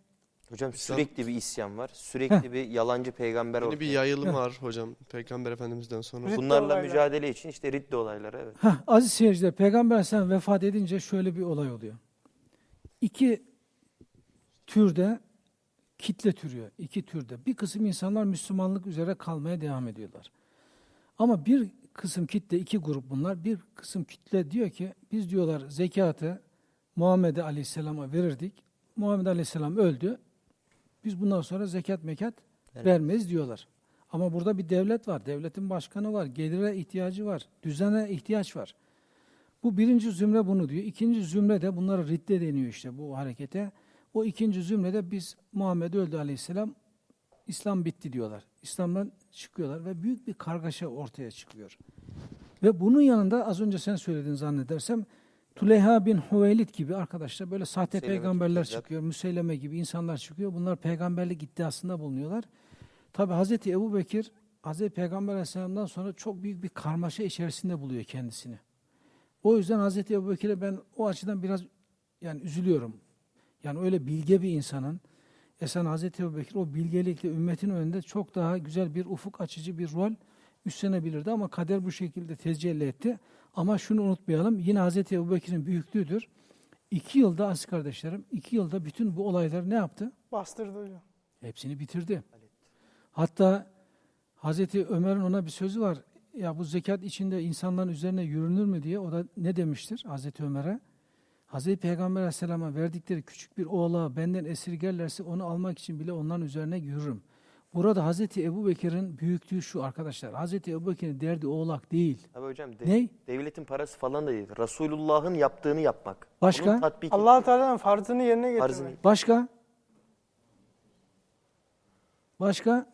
Hocam İslam- sürekli bir isyan var. Sürekli bir yalancı peygamber Yeni bir yayılım var hocam Peygamber Efendimiz'den sonra. Riddi Bunlarla olaylar. mücadele için işte riddi olayları evet. Heh, aziz seyirciler, Peygamber Aleyhisselam vefat edince şöyle bir olay oluyor. İki türde kitle türüyor. iki türde. Bir kısım insanlar Müslümanlık üzere kalmaya devam ediyorlar. Ama bir kısım kitle, iki grup bunlar. Bir kısım kitle diyor ki, biz diyorlar zekatı Muhammed Aleyhisselam'a verirdik. Muhammed Aleyhisselam öldü. Biz bundan sonra zekat mekat Evet. vermeyiz diyorlar. Ama burada bir devlet var, devletin başkanı var, gelire ihtiyacı var, düzene ihtiyaç var. Bu birinci zümre bunu diyor. İkinci zümre de bunlara ridde deniyor işte bu harekete. O ikinci zümrede biz Muhammed öldü aleyhisselam, İslam bitti diyorlar. İslam'dan çıkıyorlar ve büyük bir kargaşa ortaya çıkıyor. Ve bunun yanında az önce sen söyledin zannedersem Tuleyha bin Hüveylid gibi arkadaşlar böyle sahte Müseyleme peygamberler gibi, çıkıyor. Müseyleme gibi insanlar çıkıyor. Bunlar peygamberlik iddiasında bulunuyorlar. Tabi Hazreti Ebu Bekir Hazreti Peygamber Aleyhisselam'dan sonra çok büyük bir karmaşa içerisinde buluyor kendisini. O yüzden Hazreti Ebu Bekir'e ben o açıdan biraz yani üzülüyorum. Yani öyle bilge bir insanın Esen Hazreti Ebu Bekir o bilgelikle ümmetin önünde çok daha güzel bir ufuk açıcı bir rol üstlenebilirdi ama kader bu şekilde tecelli etti. Ama şunu unutmayalım yine Hazreti Ebu Bekir'in büyüklüğüdür. İki yılda aziz kardeşlerim, iki yılda bütün bu olayları ne yaptı? Bastırdı hocam. Hepsini bitirdi. Hatta Hazreti Ömer'in ona bir sözü var. Ya bu zekat içinde insanların üzerine yürünür mü diye o da ne demiştir Hazreti Ömer'e? Hazreti Peygamber Aleyhisselam'a verdikleri küçük bir oğlağı benden esirgerlerse onu almak için bile onların üzerine yürürüm. Burada Hazreti Ebu Bekir'in büyüklüğü şu arkadaşlar. Hazreti Ebu Bekir'in derdi oğlak değil. Abi hocam de- Ne? devletin parası falan da değil. Resulullah'ın yaptığını yapmak. Başka? Allah Teala'nın farzını yerine getirmek. Farzını. Başka? Başka?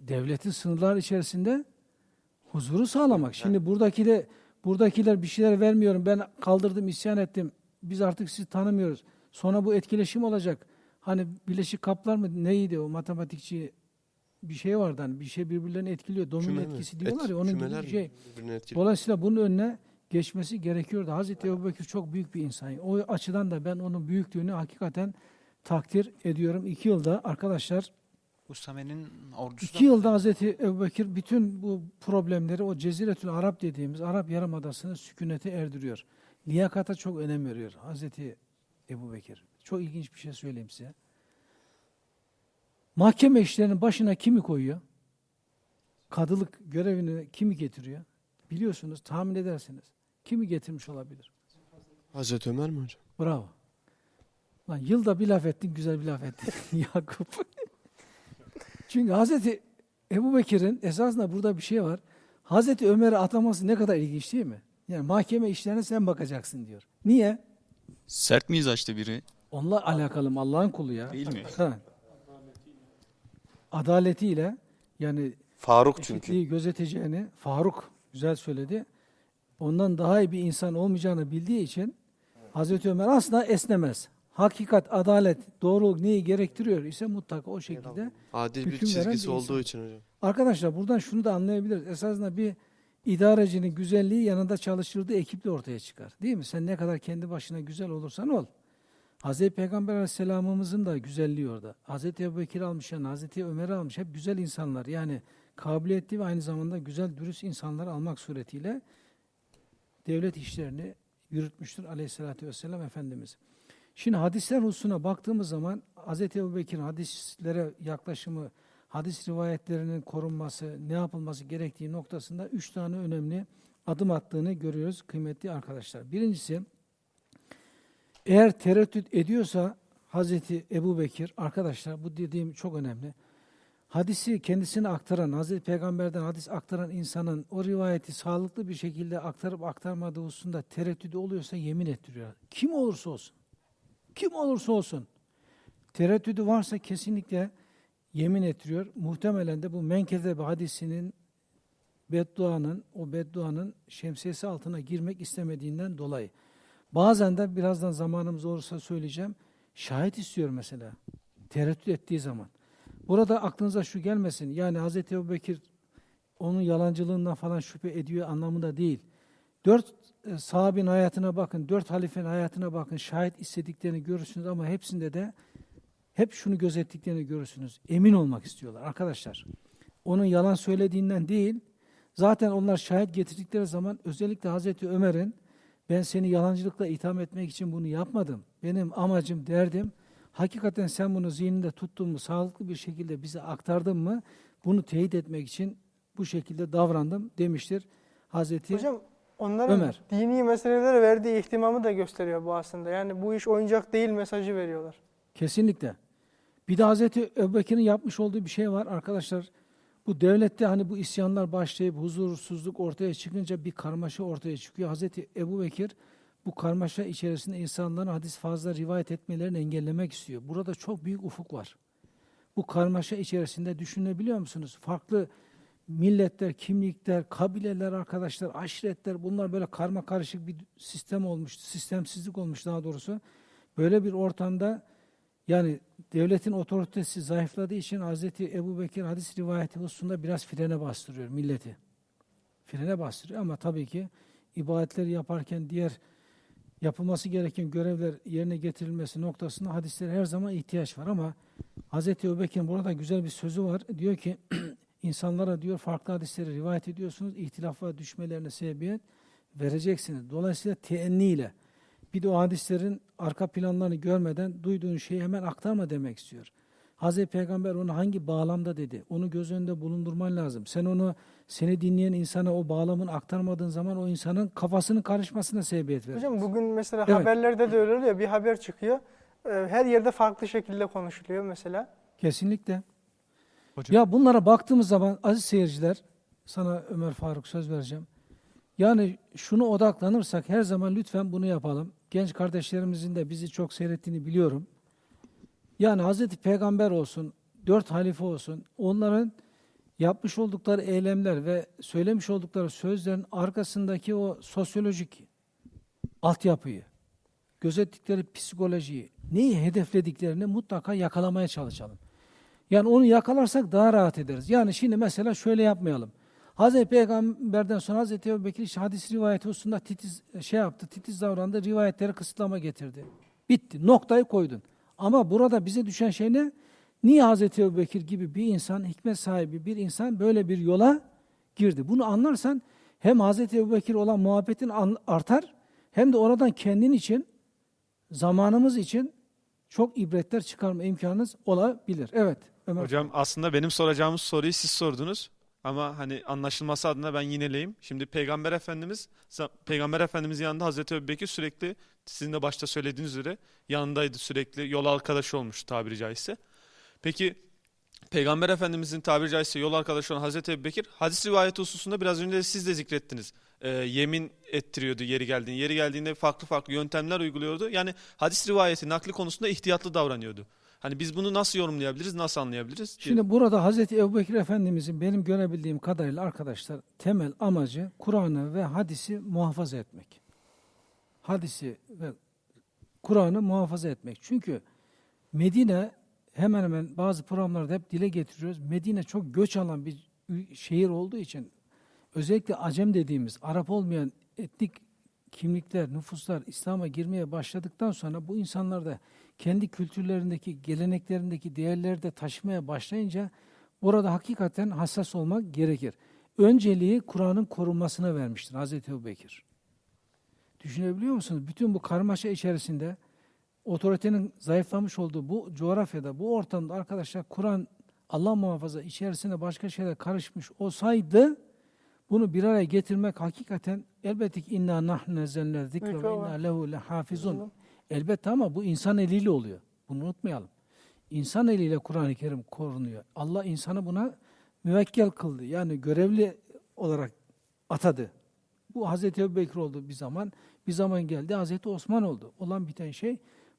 Devletin sınırlar içerisinde huzuru sağlamak. Şimdi buradaki de buradakiler bir şeyler vermiyorum. Ben kaldırdım, isyan ettim. Biz artık sizi tanımıyoruz. Sonra bu etkileşim olacak. Hani Birleşik Kaplar mı neydi o matematikçi bir şey vardı hani bir şey birbirlerini etkiliyor. Domino Küme mi? etkisi diyorlar Et- ya onun gibi bir şey. Dolayısıyla bunun önüne geçmesi gerekiyordu. Hazreti Ebubekir çok büyük bir insan. O açıdan da ben onun büyüklüğünü hakikaten takdir ediyorum. İki yılda arkadaşlar, Usame'nin ordusu iki yılda Hazreti Ebubekir bütün bu problemleri o Ceziretül Arap dediğimiz Arap Yarımadası'nı sükunete erdiriyor. Liyakata çok önem veriyor Hazreti Ebubekir. Çok ilginç bir şey söyleyeyim size. Mahkeme işlerinin başına kimi koyuyor? Kadılık görevini kimi getiriyor? Biliyorsunuz, tahmin edersiniz. Kimi getirmiş olabilir? Hazreti Ömer mi hocam? Bravo. Lan yılda bir laf ettin, güzel bir laf ettin Yakup. Çünkü Hazreti Ebu Bekir'in esasında burada bir şey var. Hazreti Ömer'e ataması ne kadar ilginç değil mi? Yani mahkeme işlerine sen bakacaksın diyor. Niye? Sert mizaçlı biri Onunla alakalı mı? Allah'ın kulu ya. değil mi? Ha. Adaletiyle yani Faruk çünkü. gözeteceğini Faruk güzel söyledi. Ondan daha iyi bir insan olmayacağını bildiği için Hazreti Ömer asla esnemez. Hakikat, adalet, doğruluk neyi gerektiriyor ise mutlaka o şekilde. Adil bir çizgisi bir olduğu için hocam. Arkadaşlar buradan şunu da anlayabiliriz. Esasında bir idarecinin güzelliği yanında çalıştırdığı ekiple ortaya çıkar. Değil mi? Sen ne kadar kendi başına güzel olursan ol. Hazreti Peygamber Aleyhisselam'ımızın da güzelliği orada. Hazreti Ebubekir almış yani Hazreti Ömer almış. Hep güzel insanlar. Yani kabiliyetli ve aynı zamanda güzel, dürüst insanları almak suretiyle devlet işlerini yürütmüştür Aleyhisselatü Vesselam Efendimiz. Şimdi hadisler hususuna baktığımız zaman Hazreti Ebubekir'in hadislere yaklaşımı, hadis rivayetlerinin korunması, ne yapılması gerektiği noktasında üç tane önemli adım attığını görüyoruz kıymetli arkadaşlar. Birincisi, eğer tereddüt ediyorsa Hazreti Ebu Bekir, arkadaşlar bu dediğim çok önemli. Hadisi kendisine aktaran, Hazreti Peygamber'den hadis aktaran insanın o rivayeti sağlıklı bir şekilde aktarıp aktarmadığı hususunda tereddüdü oluyorsa yemin ettiriyor. Kim olursa olsun. Kim olursa olsun. Tereddüdü varsa kesinlikle yemin ettiriyor. Muhtemelen de bu Menkezebe hadisinin bedduanın, o bedduanın şemsiyesi altına girmek istemediğinden dolayı. Bazen de birazdan zamanımız olursa söyleyeceğim. Şahit istiyor mesela. Tereddüt ettiği zaman. Burada aklınıza şu gelmesin. Yani Hz. Ebu Bekir onun yalancılığından falan şüphe ediyor anlamında değil. Dört e, sahabin hayatına bakın, dört halifenin hayatına bakın. Şahit istediklerini görürsünüz ama hepsinde de hep şunu gözettiklerini görürsünüz. Emin olmak istiyorlar arkadaşlar. Onun yalan söylediğinden değil, zaten onlar şahit getirdikleri zaman özellikle Hazreti Ömer'in ben seni yalancılıkla itham etmek için bunu yapmadım. Benim amacım, derdim, hakikaten sen bunu zihninde tuttun mu, sağlıklı bir şekilde bize aktardın mı, bunu teyit etmek için bu şekilde davrandım demiştir Hazreti Hocam onların Ömer. dini meselelere verdiği ihtimamı da gösteriyor bu aslında. Yani bu iş oyuncak değil mesajı veriyorlar. Kesinlikle. Bir de Hazreti Ebubekir'in yapmış olduğu bir şey var arkadaşlar. Bu devlette hani bu isyanlar başlayıp huzursuzluk ortaya çıkınca bir karmaşa ortaya çıkıyor. Hazreti Ebubekir bu karmaşa içerisinde insanların hadis fazla rivayet etmelerini engellemek istiyor. Burada çok büyük ufuk var. Bu karmaşa içerisinde düşünebiliyor musunuz? Farklı milletler, kimlikler, kabileler arkadaşlar, aşiretler bunlar böyle karma karışık bir sistem olmuş, sistemsizlik olmuş daha doğrusu. Böyle bir ortamda yani devletin otoritesi zayıfladığı için Hazreti Ebu Bekir hadis rivayeti hususunda biraz frene bastırıyor milleti. Frene bastırıyor ama tabii ki ibadetleri yaparken diğer yapılması gereken görevler yerine getirilmesi noktasında hadislere her zaman ihtiyaç var ama Hazreti Ebubekir'in burada güzel bir sözü var. Diyor ki insanlara diyor farklı hadisleri rivayet ediyorsunuz. ihtilafa düşmelerine sebebiyet vereceksiniz. Dolayısıyla teenni ile bir de o hadislerin arka planlarını görmeden duyduğun şeyi hemen aktarma demek istiyor. Hazreti Peygamber onu hangi bağlamda dedi? Onu göz önünde bulundurman lazım. Sen onu seni dinleyen insana o bağlamın aktarmadığın zaman o insanın kafasının karışmasına sebebiyet verir. Hocam bugün mesela Evet. haberlerde de öyle oluyor. Bir haber çıkıyor. e, Her yerde farklı şekilde konuşuluyor mesela. Kesinlikle. Hocam. Ya bunlara baktığımız zaman aziz seyirciler, sana Ömer Faruk söz vereceğim. Yani şunu odaklanırsak her zaman lütfen bunu yapalım. Genç kardeşlerimizin de bizi çok seyrettiğini biliyorum. Yani Hazreti Peygamber olsun, dört halife olsun, onların yapmış oldukları eylemler ve söylemiş oldukları sözlerin arkasındaki o sosyolojik altyapıyı, gözettikleri psikolojiyi, neyi hedeflediklerini mutlaka yakalamaya çalışalım. Yani onu yakalarsak daha rahat ederiz. Yani şimdi mesela şöyle yapmayalım. Hazreti Peygamber'den sonra Hazreti Ebu Bekir hadis rivayeti hususunda titiz şey yaptı, titiz davrandı, rivayetleri kısıtlama getirdi. Bitti, noktayı koydun. Ama burada bize düşen şey ne? Niye Hazreti Ebu Bekir gibi bir insan, hikmet sahibi bir insan böyle bir yola girdi? Bunu anlarsan hem Hazreti Ebu Bekir olan muhabbetin artar, hem de oradan kendin için, zamanımız için çok ibretler çıkarma imkanınız olabilir. Evet, Ömer. Hocam aslında benim soracağımız soruyu siz sordunuz. Ama hani anlaşılması adına ben yineleyeyim. Şimdi Peygamber Efendimiz, Peygamber Efendimiz yanında Hazreti Ebubekir sürekli sizin de başta söylediğiniz üzere yanındaydı sürekli yol arkadaşı olmuş tabiri caizse. Peki Peygamber Efendimizin tabiri caizse yol arkadaşı olan Hazreti Ebubekir hadis rivayeti hususunda biraz önce de siz de zikrettiniz. Ee, yemin ettiriyordu yeri geldiğinde. Yeri geldiğinde farklı farklı yöntemler uyguluyordu. Yani hadis rivayeti nakli konusunda ihtiyatlı davranıyordu. Hani biz bunu nasıl yorumlayabiliriz, nasıl anlayabiliriz? Şimdi burada Hazreti Ebubekir Efendimizin benim görebildiğim kadarıyla arkadaşlar temel amacı Kur'an'ı ve hadisi muhafaza etmek. Hadisi ve Kur'an'ı muhafaza etmek. Çünkü Medine hemen hemen bazı programlarda hep dile getiriyoruz. Medine çok göç alan bir şehir olduğu için özellikle Acem dediğimiz Arap olmayan etnik kimlikler, nüfuslar İslam'a girmeye başladıktan sonra bu insanlar da kendi kültürlerindeki, geleneklerindeki değerleri de taşımaya başlayınca burada hakikaten hassas olmak gerekir. Önceliği Kur'an'ın korunmasına vermiştir Hazreti Ebubekir. Düşünebiliyor musunuz? Bütün bu karmaşa içerisinde otoritenin zayıflamış olduğu bu coğrafyada, bu ortamda arkadaşlar Kur'an Allah muhafaza içerisinde başka şeyler karışmış olsaydı bunu bir araya getirmek hakikaten elbette ki inna nahnu nezzelne zikre ve inna lehu lehafizun. Elbette ama bu insan eliyle oluyor. Bunu unutmayalım. İnsan eliyle Kur'an-ı Kerim korunuyor. Allah insanı buna müvekkel kıldı. Yani görevli olarak atadı. Bu Hazreti Ebubekir oldu bir zaman. Bir zaman geldi Hazreti Osman oldu. Olan biten şey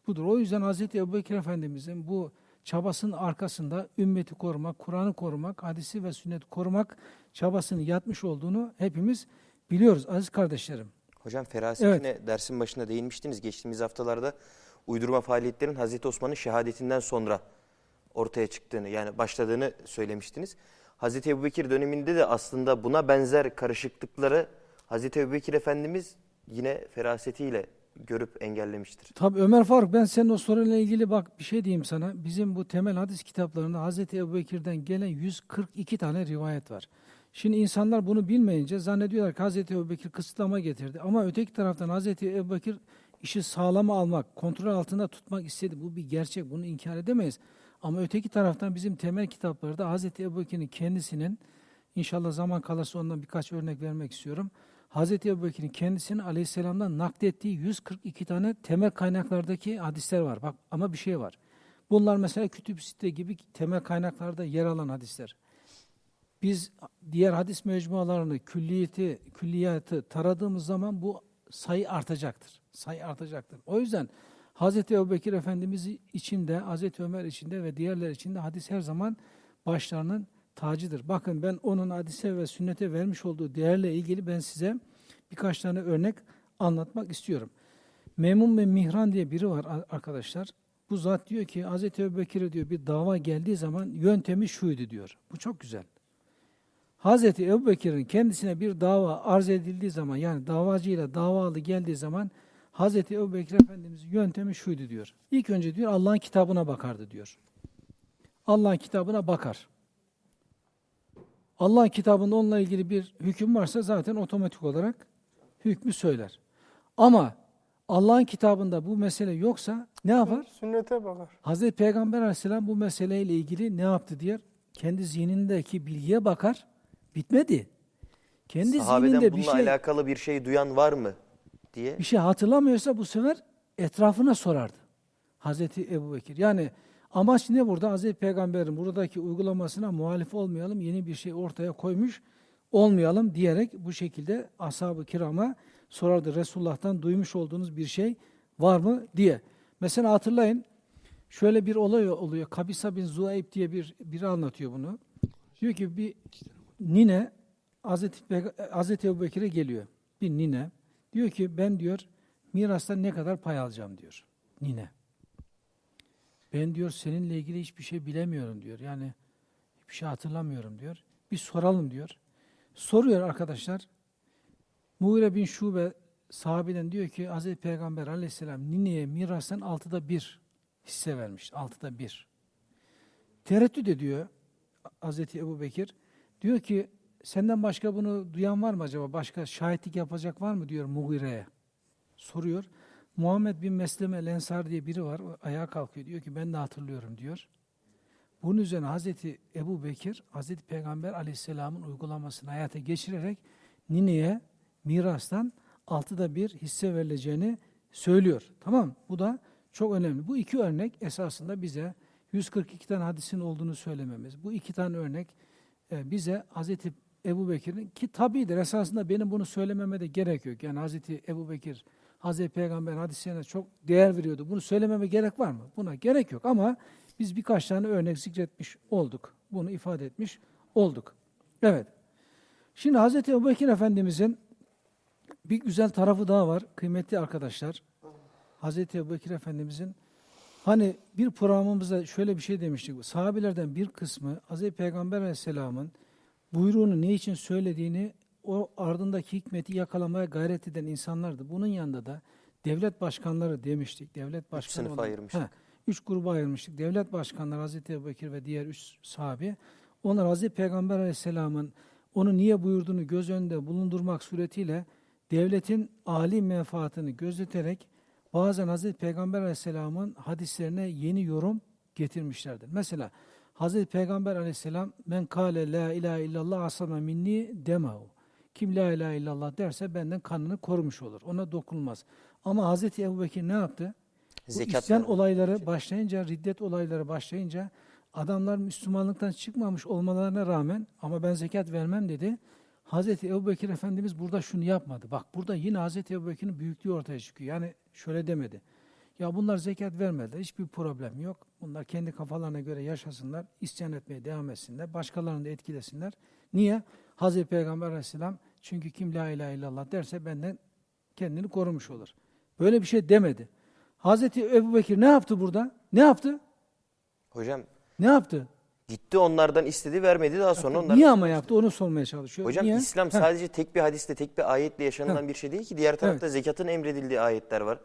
budur. O yüzden Hazreti Ebubekir Efendimizin bu çabasının arkasında ümmeti korumak, Kur'an'ı korumak, hadisi ve sünneti korumak çabasını yatmış olduğunu hepimiz biliyoruz aziz kardeşlerim. Hocam ferasetine dersin başında değinmiştiniz. Geçtiğimiz haftalarda uydurma faaliyetlerin Hazreti Osman'ın şehadetinden sonra ortaya çıktığını yani başladığını söylemiştiniz. Hazreti Ebubekir döneminde de aslında buna benzer karışıklıkları Hazreti Ebubekir Efendimiz yine ferasetiyle görüp engellemiştir. Tabii Ömer Faruk ben senin o soruyla ilgili bak bir şey diyeyim sana. Bizim bu temel hadis kitaplarında Hazreti Ebubekir'den gelen 142 tane rivayet var. Şimdi insanlar bunu bilmeyince zannediyorlar ki Hazreti Ebubekir kısıtlama getirdi. Ama öteki taraftan Hazreti Ebubekir işi sağlama almak, kontrol altında tutmak istedi. Bu bir gerçek, bunu inkar edemeyiz. Ama öteki taraftan bizim temel kitaplarda Hazreti Ebubekir'in kendisinin, inşallah zaman kalırsa ondan birkaç örnek vermek istiyorum. Hazreti Ebubekir'in kendisinin aleyhisselamdan naklettiği 142 tane temel kaynaklardaki hadisler var. Bak ama bir şey var. Bunlar mesela kütüb site gibi temel kaynaklarda yer alan hadisler. Biz diğer hadis mecmualarını, külliyeti, külliyatı taradığımız zaman bu sayı artacaktır. Sayı artacaktır. O yüzden Hazreti Ebubekir Efendimiz içinde, Hazreti Ömer içinde ve diğerler içinde hadis her zaman başlarının tacıdır. Bakın ben onun hadise ve sünnete vermiş olduğu değerle ilgili ben size birkaç tane örnek anlatmak istiyorum. Memun ve Mihran diye biri var arkadaşlar. Bu zat diyor ki Hz. Ebu Bekir'e diyor bir dava geldiği zaman yöntemi şuydu diyor. Bu çok güzel. Hz. Ebu Bekir'in kendisine bir dava arz edildiği zaman yani davacıyla davalı geldiği zaman Hz. Ebu Bekir Efendimiz'in yöntemi şuydu diyor. İlk önce diyor Allah'ın kitabına bakardı diyor. Allah'ın kitabına bakar. Allah'ın kitabında onunla ilgili bir hüküm varsa zaten otomatik olarak hükmü söyler. Ama Allah'ın kitabında bu mesele yoksa ne yapar? Sünnete bakar. Hazreti Peygamber aleyhisselam bu meseleyle ilgili ne yaptı diyor? Kendi zihnindeki bilgiye bakar. Bitmedi. Kendi Sahabeden zihninde bununla bir şey, alakalı bir şey duyan var mı diye. bir şey hatırlamıyorsa bu sefer etrafına sorardı. Hazreti Ebu Bekir. Yani amaç ne burada? Hazreti Peygamber'in buradaki uygulamasına muhalif olmayalım, yeni bir şey ortaya koymuş olmayalım diyerek bu şekilde ashab-ı kirama sorardı. Resulullah'tan duymuş olduğunuz bir şey var mı diye. Mesela hatırlayın, şöyle bir olay oluyor. Kabisa bin Zuayb diye bir biri anlatıyor bunu. Diyor ki bir nine Hazreti, Peyg- Hazreti Ebu Bekir'e geliyor. Bir nine. Diyor ki ben diyor mirastan ne kadar pay alacağım diyor. Nine. Ben diyor seninle ilgili hiçbir şey bilemiyorum diyor. Yani hiçbir şey hatırlamıyorum diyor. Bir soralım diyor. Soruyor arkadaşlar. Muğire bin Şube sahabeden diyor ki Hazreti Peygamber aleyhisselam nineye mirastan altıda bir hisse vermiş. Altıda bir. Tereddüt ediyor Hazreti Ebu Bekir. Diyor ki senden başka bunu duyan var mı acaba? Başka şahitlik yapacak var mı diyor Mughire'ye. Soruyor. Muhammed bin Mesleme el Ensar diye biri var. Ayağa kalkıyor. Diyor ki ben de hatırlıyorum diyor. Bunun üzerine Hazreti Ebu Bekir, Hazreti Peygamber aleyhisselamın uygulamasını hayata geçirerek Nine'ye mirastan altıda bir hisse verileceğini söylüyor. Tamam Bu da çok önemli. Bu iki örnek esasında bize 142 tane hadisin olduğunu söylememiz. Bu iki tane örnek bize Hazreti Ebu Bekir'in ki tabidir esasında benim bunu söylememe de gerek yok. Yani Hazreti Ebu Bekir, Hazreti Peygamber hadislerine çok değer veriyordu. Bunu söylememe gerek var mı? Buna gerek yok ama biz birkaç tane örnek zikretmiş olduk. Bunu ifade etmiş olduk. Evet. Şimdi Hazreti Ebu Bekir Efendimizin bir güzel tarafı daha var kıymetli arkadaşlar. Hazreti Ebu Bekir Efendimizin hani bir programımızda şöyle bir şey demiştik. Sahabilerden bir kısmı Hazreti Peygamber Aleyhisselam'ın buyruğunu ne için söylediğini o ardındaki hikmeti yakalamaya gayret eden insanlardı. Bunun yanında da devlet başkanları demiştik. Devlet başkanı sınıfa olan- ayırmıştık. He, üç gruba ayırmıştık. Devlet başkanları Hazreti Ebubekir ve diğer üç sahabe. Onlar Hazreti Peygamber Aleyhisselam'ın onu niye buyurduğunu göz önünde bulundurmak suretiyle devletin âli menfaatini gözeterek bazen Hazreti Peygamber Aleyhisselam'ın hadislerine yeni yorum getirmişlerdir. Mesela Hazreti Peygamber Aleyhisselam men kâle la ilahe illallah asama minni demahu. Kim la ilahe illallah derse benden kanını korumuş olur. Ona dokunulmaz. Ama Hazreti Ebubekir ne yaptı? Bu Zekat isyan vermek. olayları başlayınca, riddet olayları başlayınca adamlar Müslümanlıktan çıkmamış olmalarına rağmen ama ben zekat vermem dedi. Hazreti Ebubekir Efendimiz burada şunu yapmadı. Bak burada yine Hazreti Ebubekir'in büyüklüğü ortaya çıkıyor. Yani şöyle demedi. Ya bunlar zekat vermediler. Hiçbir problem yok. Bunlar kendi kafalarına göre yaşasınlar. isyan etmeye devam etsinler. Başkalarını da etkilesinler. Niye? Hazreti Peygamber Aleyhisselam çünkü kim la ilahe illallah derse benden kendini korumuş olur. Böyle bir şey demedi. Hazreti Ebubekir ne yaptı burada? Ne yaptı? Hocam Ne yaptı? Gitti onlardan istedi vermedi daha sonra onlar. Niye ama yaptı? Onu sormaya çalışıyor. Hocam Niye? İslam Heh. sadece tek bir hadiste tek bir ayetle yaşanılan bir şey değil ki. Diğer tarafta zekatın emredildiği ayetler var.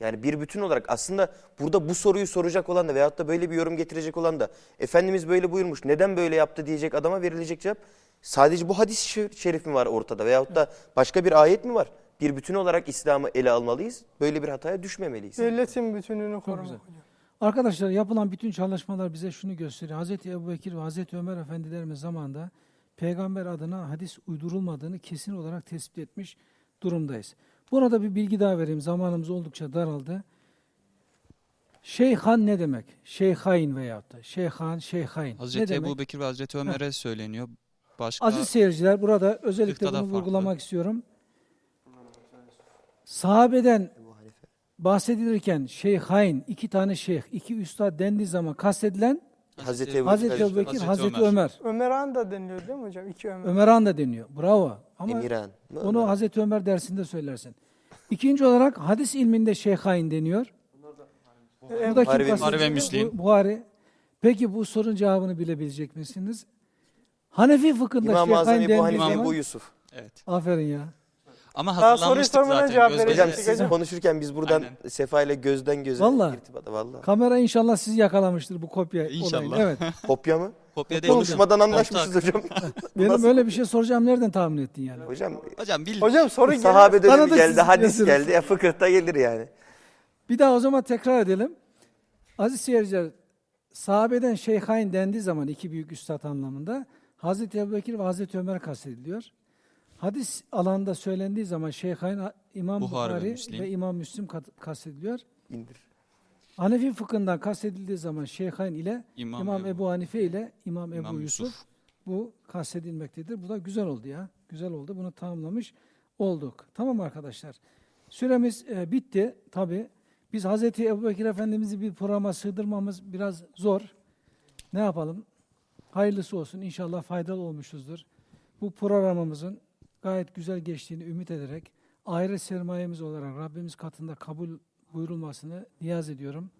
Yani bir bütün olarak aslında burada bu soruyu soracak olan da veyahut da böyle bir yorum getirecek olan da Efendimiz böyle buyurmuş neden böyle yaptı diyecek adama verilecek cevap sadece bu hadis şerif mi var ortada veyahut da başka bir ayet mi var? Bir bütün olarak İslam'ı ele almalıyız. Böyle bir hataya düşmemeliyiz. Devletin bütünlüğünü korumak. Arkadaşlar yapılan bütün çalışmalar bize şunu gösteriyor. Hazreti Ebubekir ve Hazreti Ömer Efendilerimiz zamanında peygamber adına hadis uydurulmadığını kesin olarak tespit etmiş durumdayız. Burada bir bilgi daha vereyim. Zamanımız oldukça daraldı. Şeyhan ne demek? Şeyhain veyahut da. Şeyhan, şeyhain. Hazreti? Ebu Bekir ve Hazreti Ömer'e söyleniyor. Başka Aziz seyirciler burada özellikle bunu farklı. vurgulamak istiyorum. Sahabeden bahsedilirken şeyhain, iki tane şeyh, iki üstad dendiği zaman kastedilen Hazreti Ebu Hazreti Bekir, Ebu Bekir, Hazreti Hazreti Ömer. Ömer. Ömer Han da deniliyor değil mi hocam? İki Ömer. Ömer Han da deniyor. Bravo. Ama Emirhan. mı? onu Hazreti Ömer dersinde söylersin. İkinci olarak hadis ilminde şeyhain deniyor. Bu da kim Buhari ve- kastediliyor? Buhari ve Müslim. Bu- Buhari. Peki bu sorunun cevabını bilebilecek misiniz? Hanefi fıkhında İmam-ı Azam şeyhain Ebu dendiği Hanife zaman... Ebu Yusuf. Evet. Aferin ya. Ama Daha soruyu hazırlanmıştık sormadan zaten. cevap göz. Hocam göze. siz hocam. konuşurken biz buradan Aynen. Sefa ile gözden göze Vallahi. irtibata. Vallahi. Kamera inşallah sizi yakalamıştır bu kopya İnşallah. olayını. Evet. Kopya mı? Kopya değil. Konuşmadan hocam. anlaşmışız hocam. Benim Nasıl? öyle bir şey soracağım nereden tahmin ettin yani? Hocam Hocam bil. Hocam soru geliyor. sahabe dönemi Tanıdık geldi, hadis geldi. Ya fıkıhta gelir yani. Bir daha o zaman tekrar edelim. Aziz seyirciler, sahabeden şeyhain dendiği zaman iki büyük üstad anlamında Hazreti Ebubekir ve Hazreti Ömer kastediliyor. Hadis alanında söylendiği zaman şeyhain İmam Buhari ve Buhari, Müslim. ve İmam Müslim kastediliyor. İndir. Hanefi fıkhından kastedildiği zaman şeyhain ile İmam, İmam, Ebu Hanife ile İmam, İmam Ebu Yusuf, bu kastedilmektedir. Bu da güzel oldu ya. Güzel oldu. Bunu tamamlamış olduk. Tamam arkadaşlar. Süremiz e, bitti. Tabi biz Hazreti Ebubekir Efendimiz'i bir programa sığdırmamız biraz zor. Ne yapalım? Hayırlısı olsun. İnşallah faydalı olmuşuzdur. Bu programımızın gayet güzel geçtiğini ümit ederek ahiret sermayemiz olarak Rabbimiz katında kabul buyurulmasını niyaz ediyorum.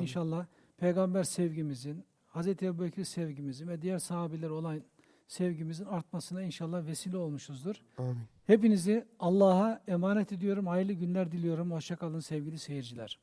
İnşallah peygamber sevgimizin, Hazreti Ebubekir sevgimizin ve diğer sahabeler olan sevgimizin artmasına inşallah vesile olmuşuzdur. Amin. Hepinizi Allah'a emanet ediyorum. Hayırlı günler diliyorum. Hoşçakalın sevgili seyirciler.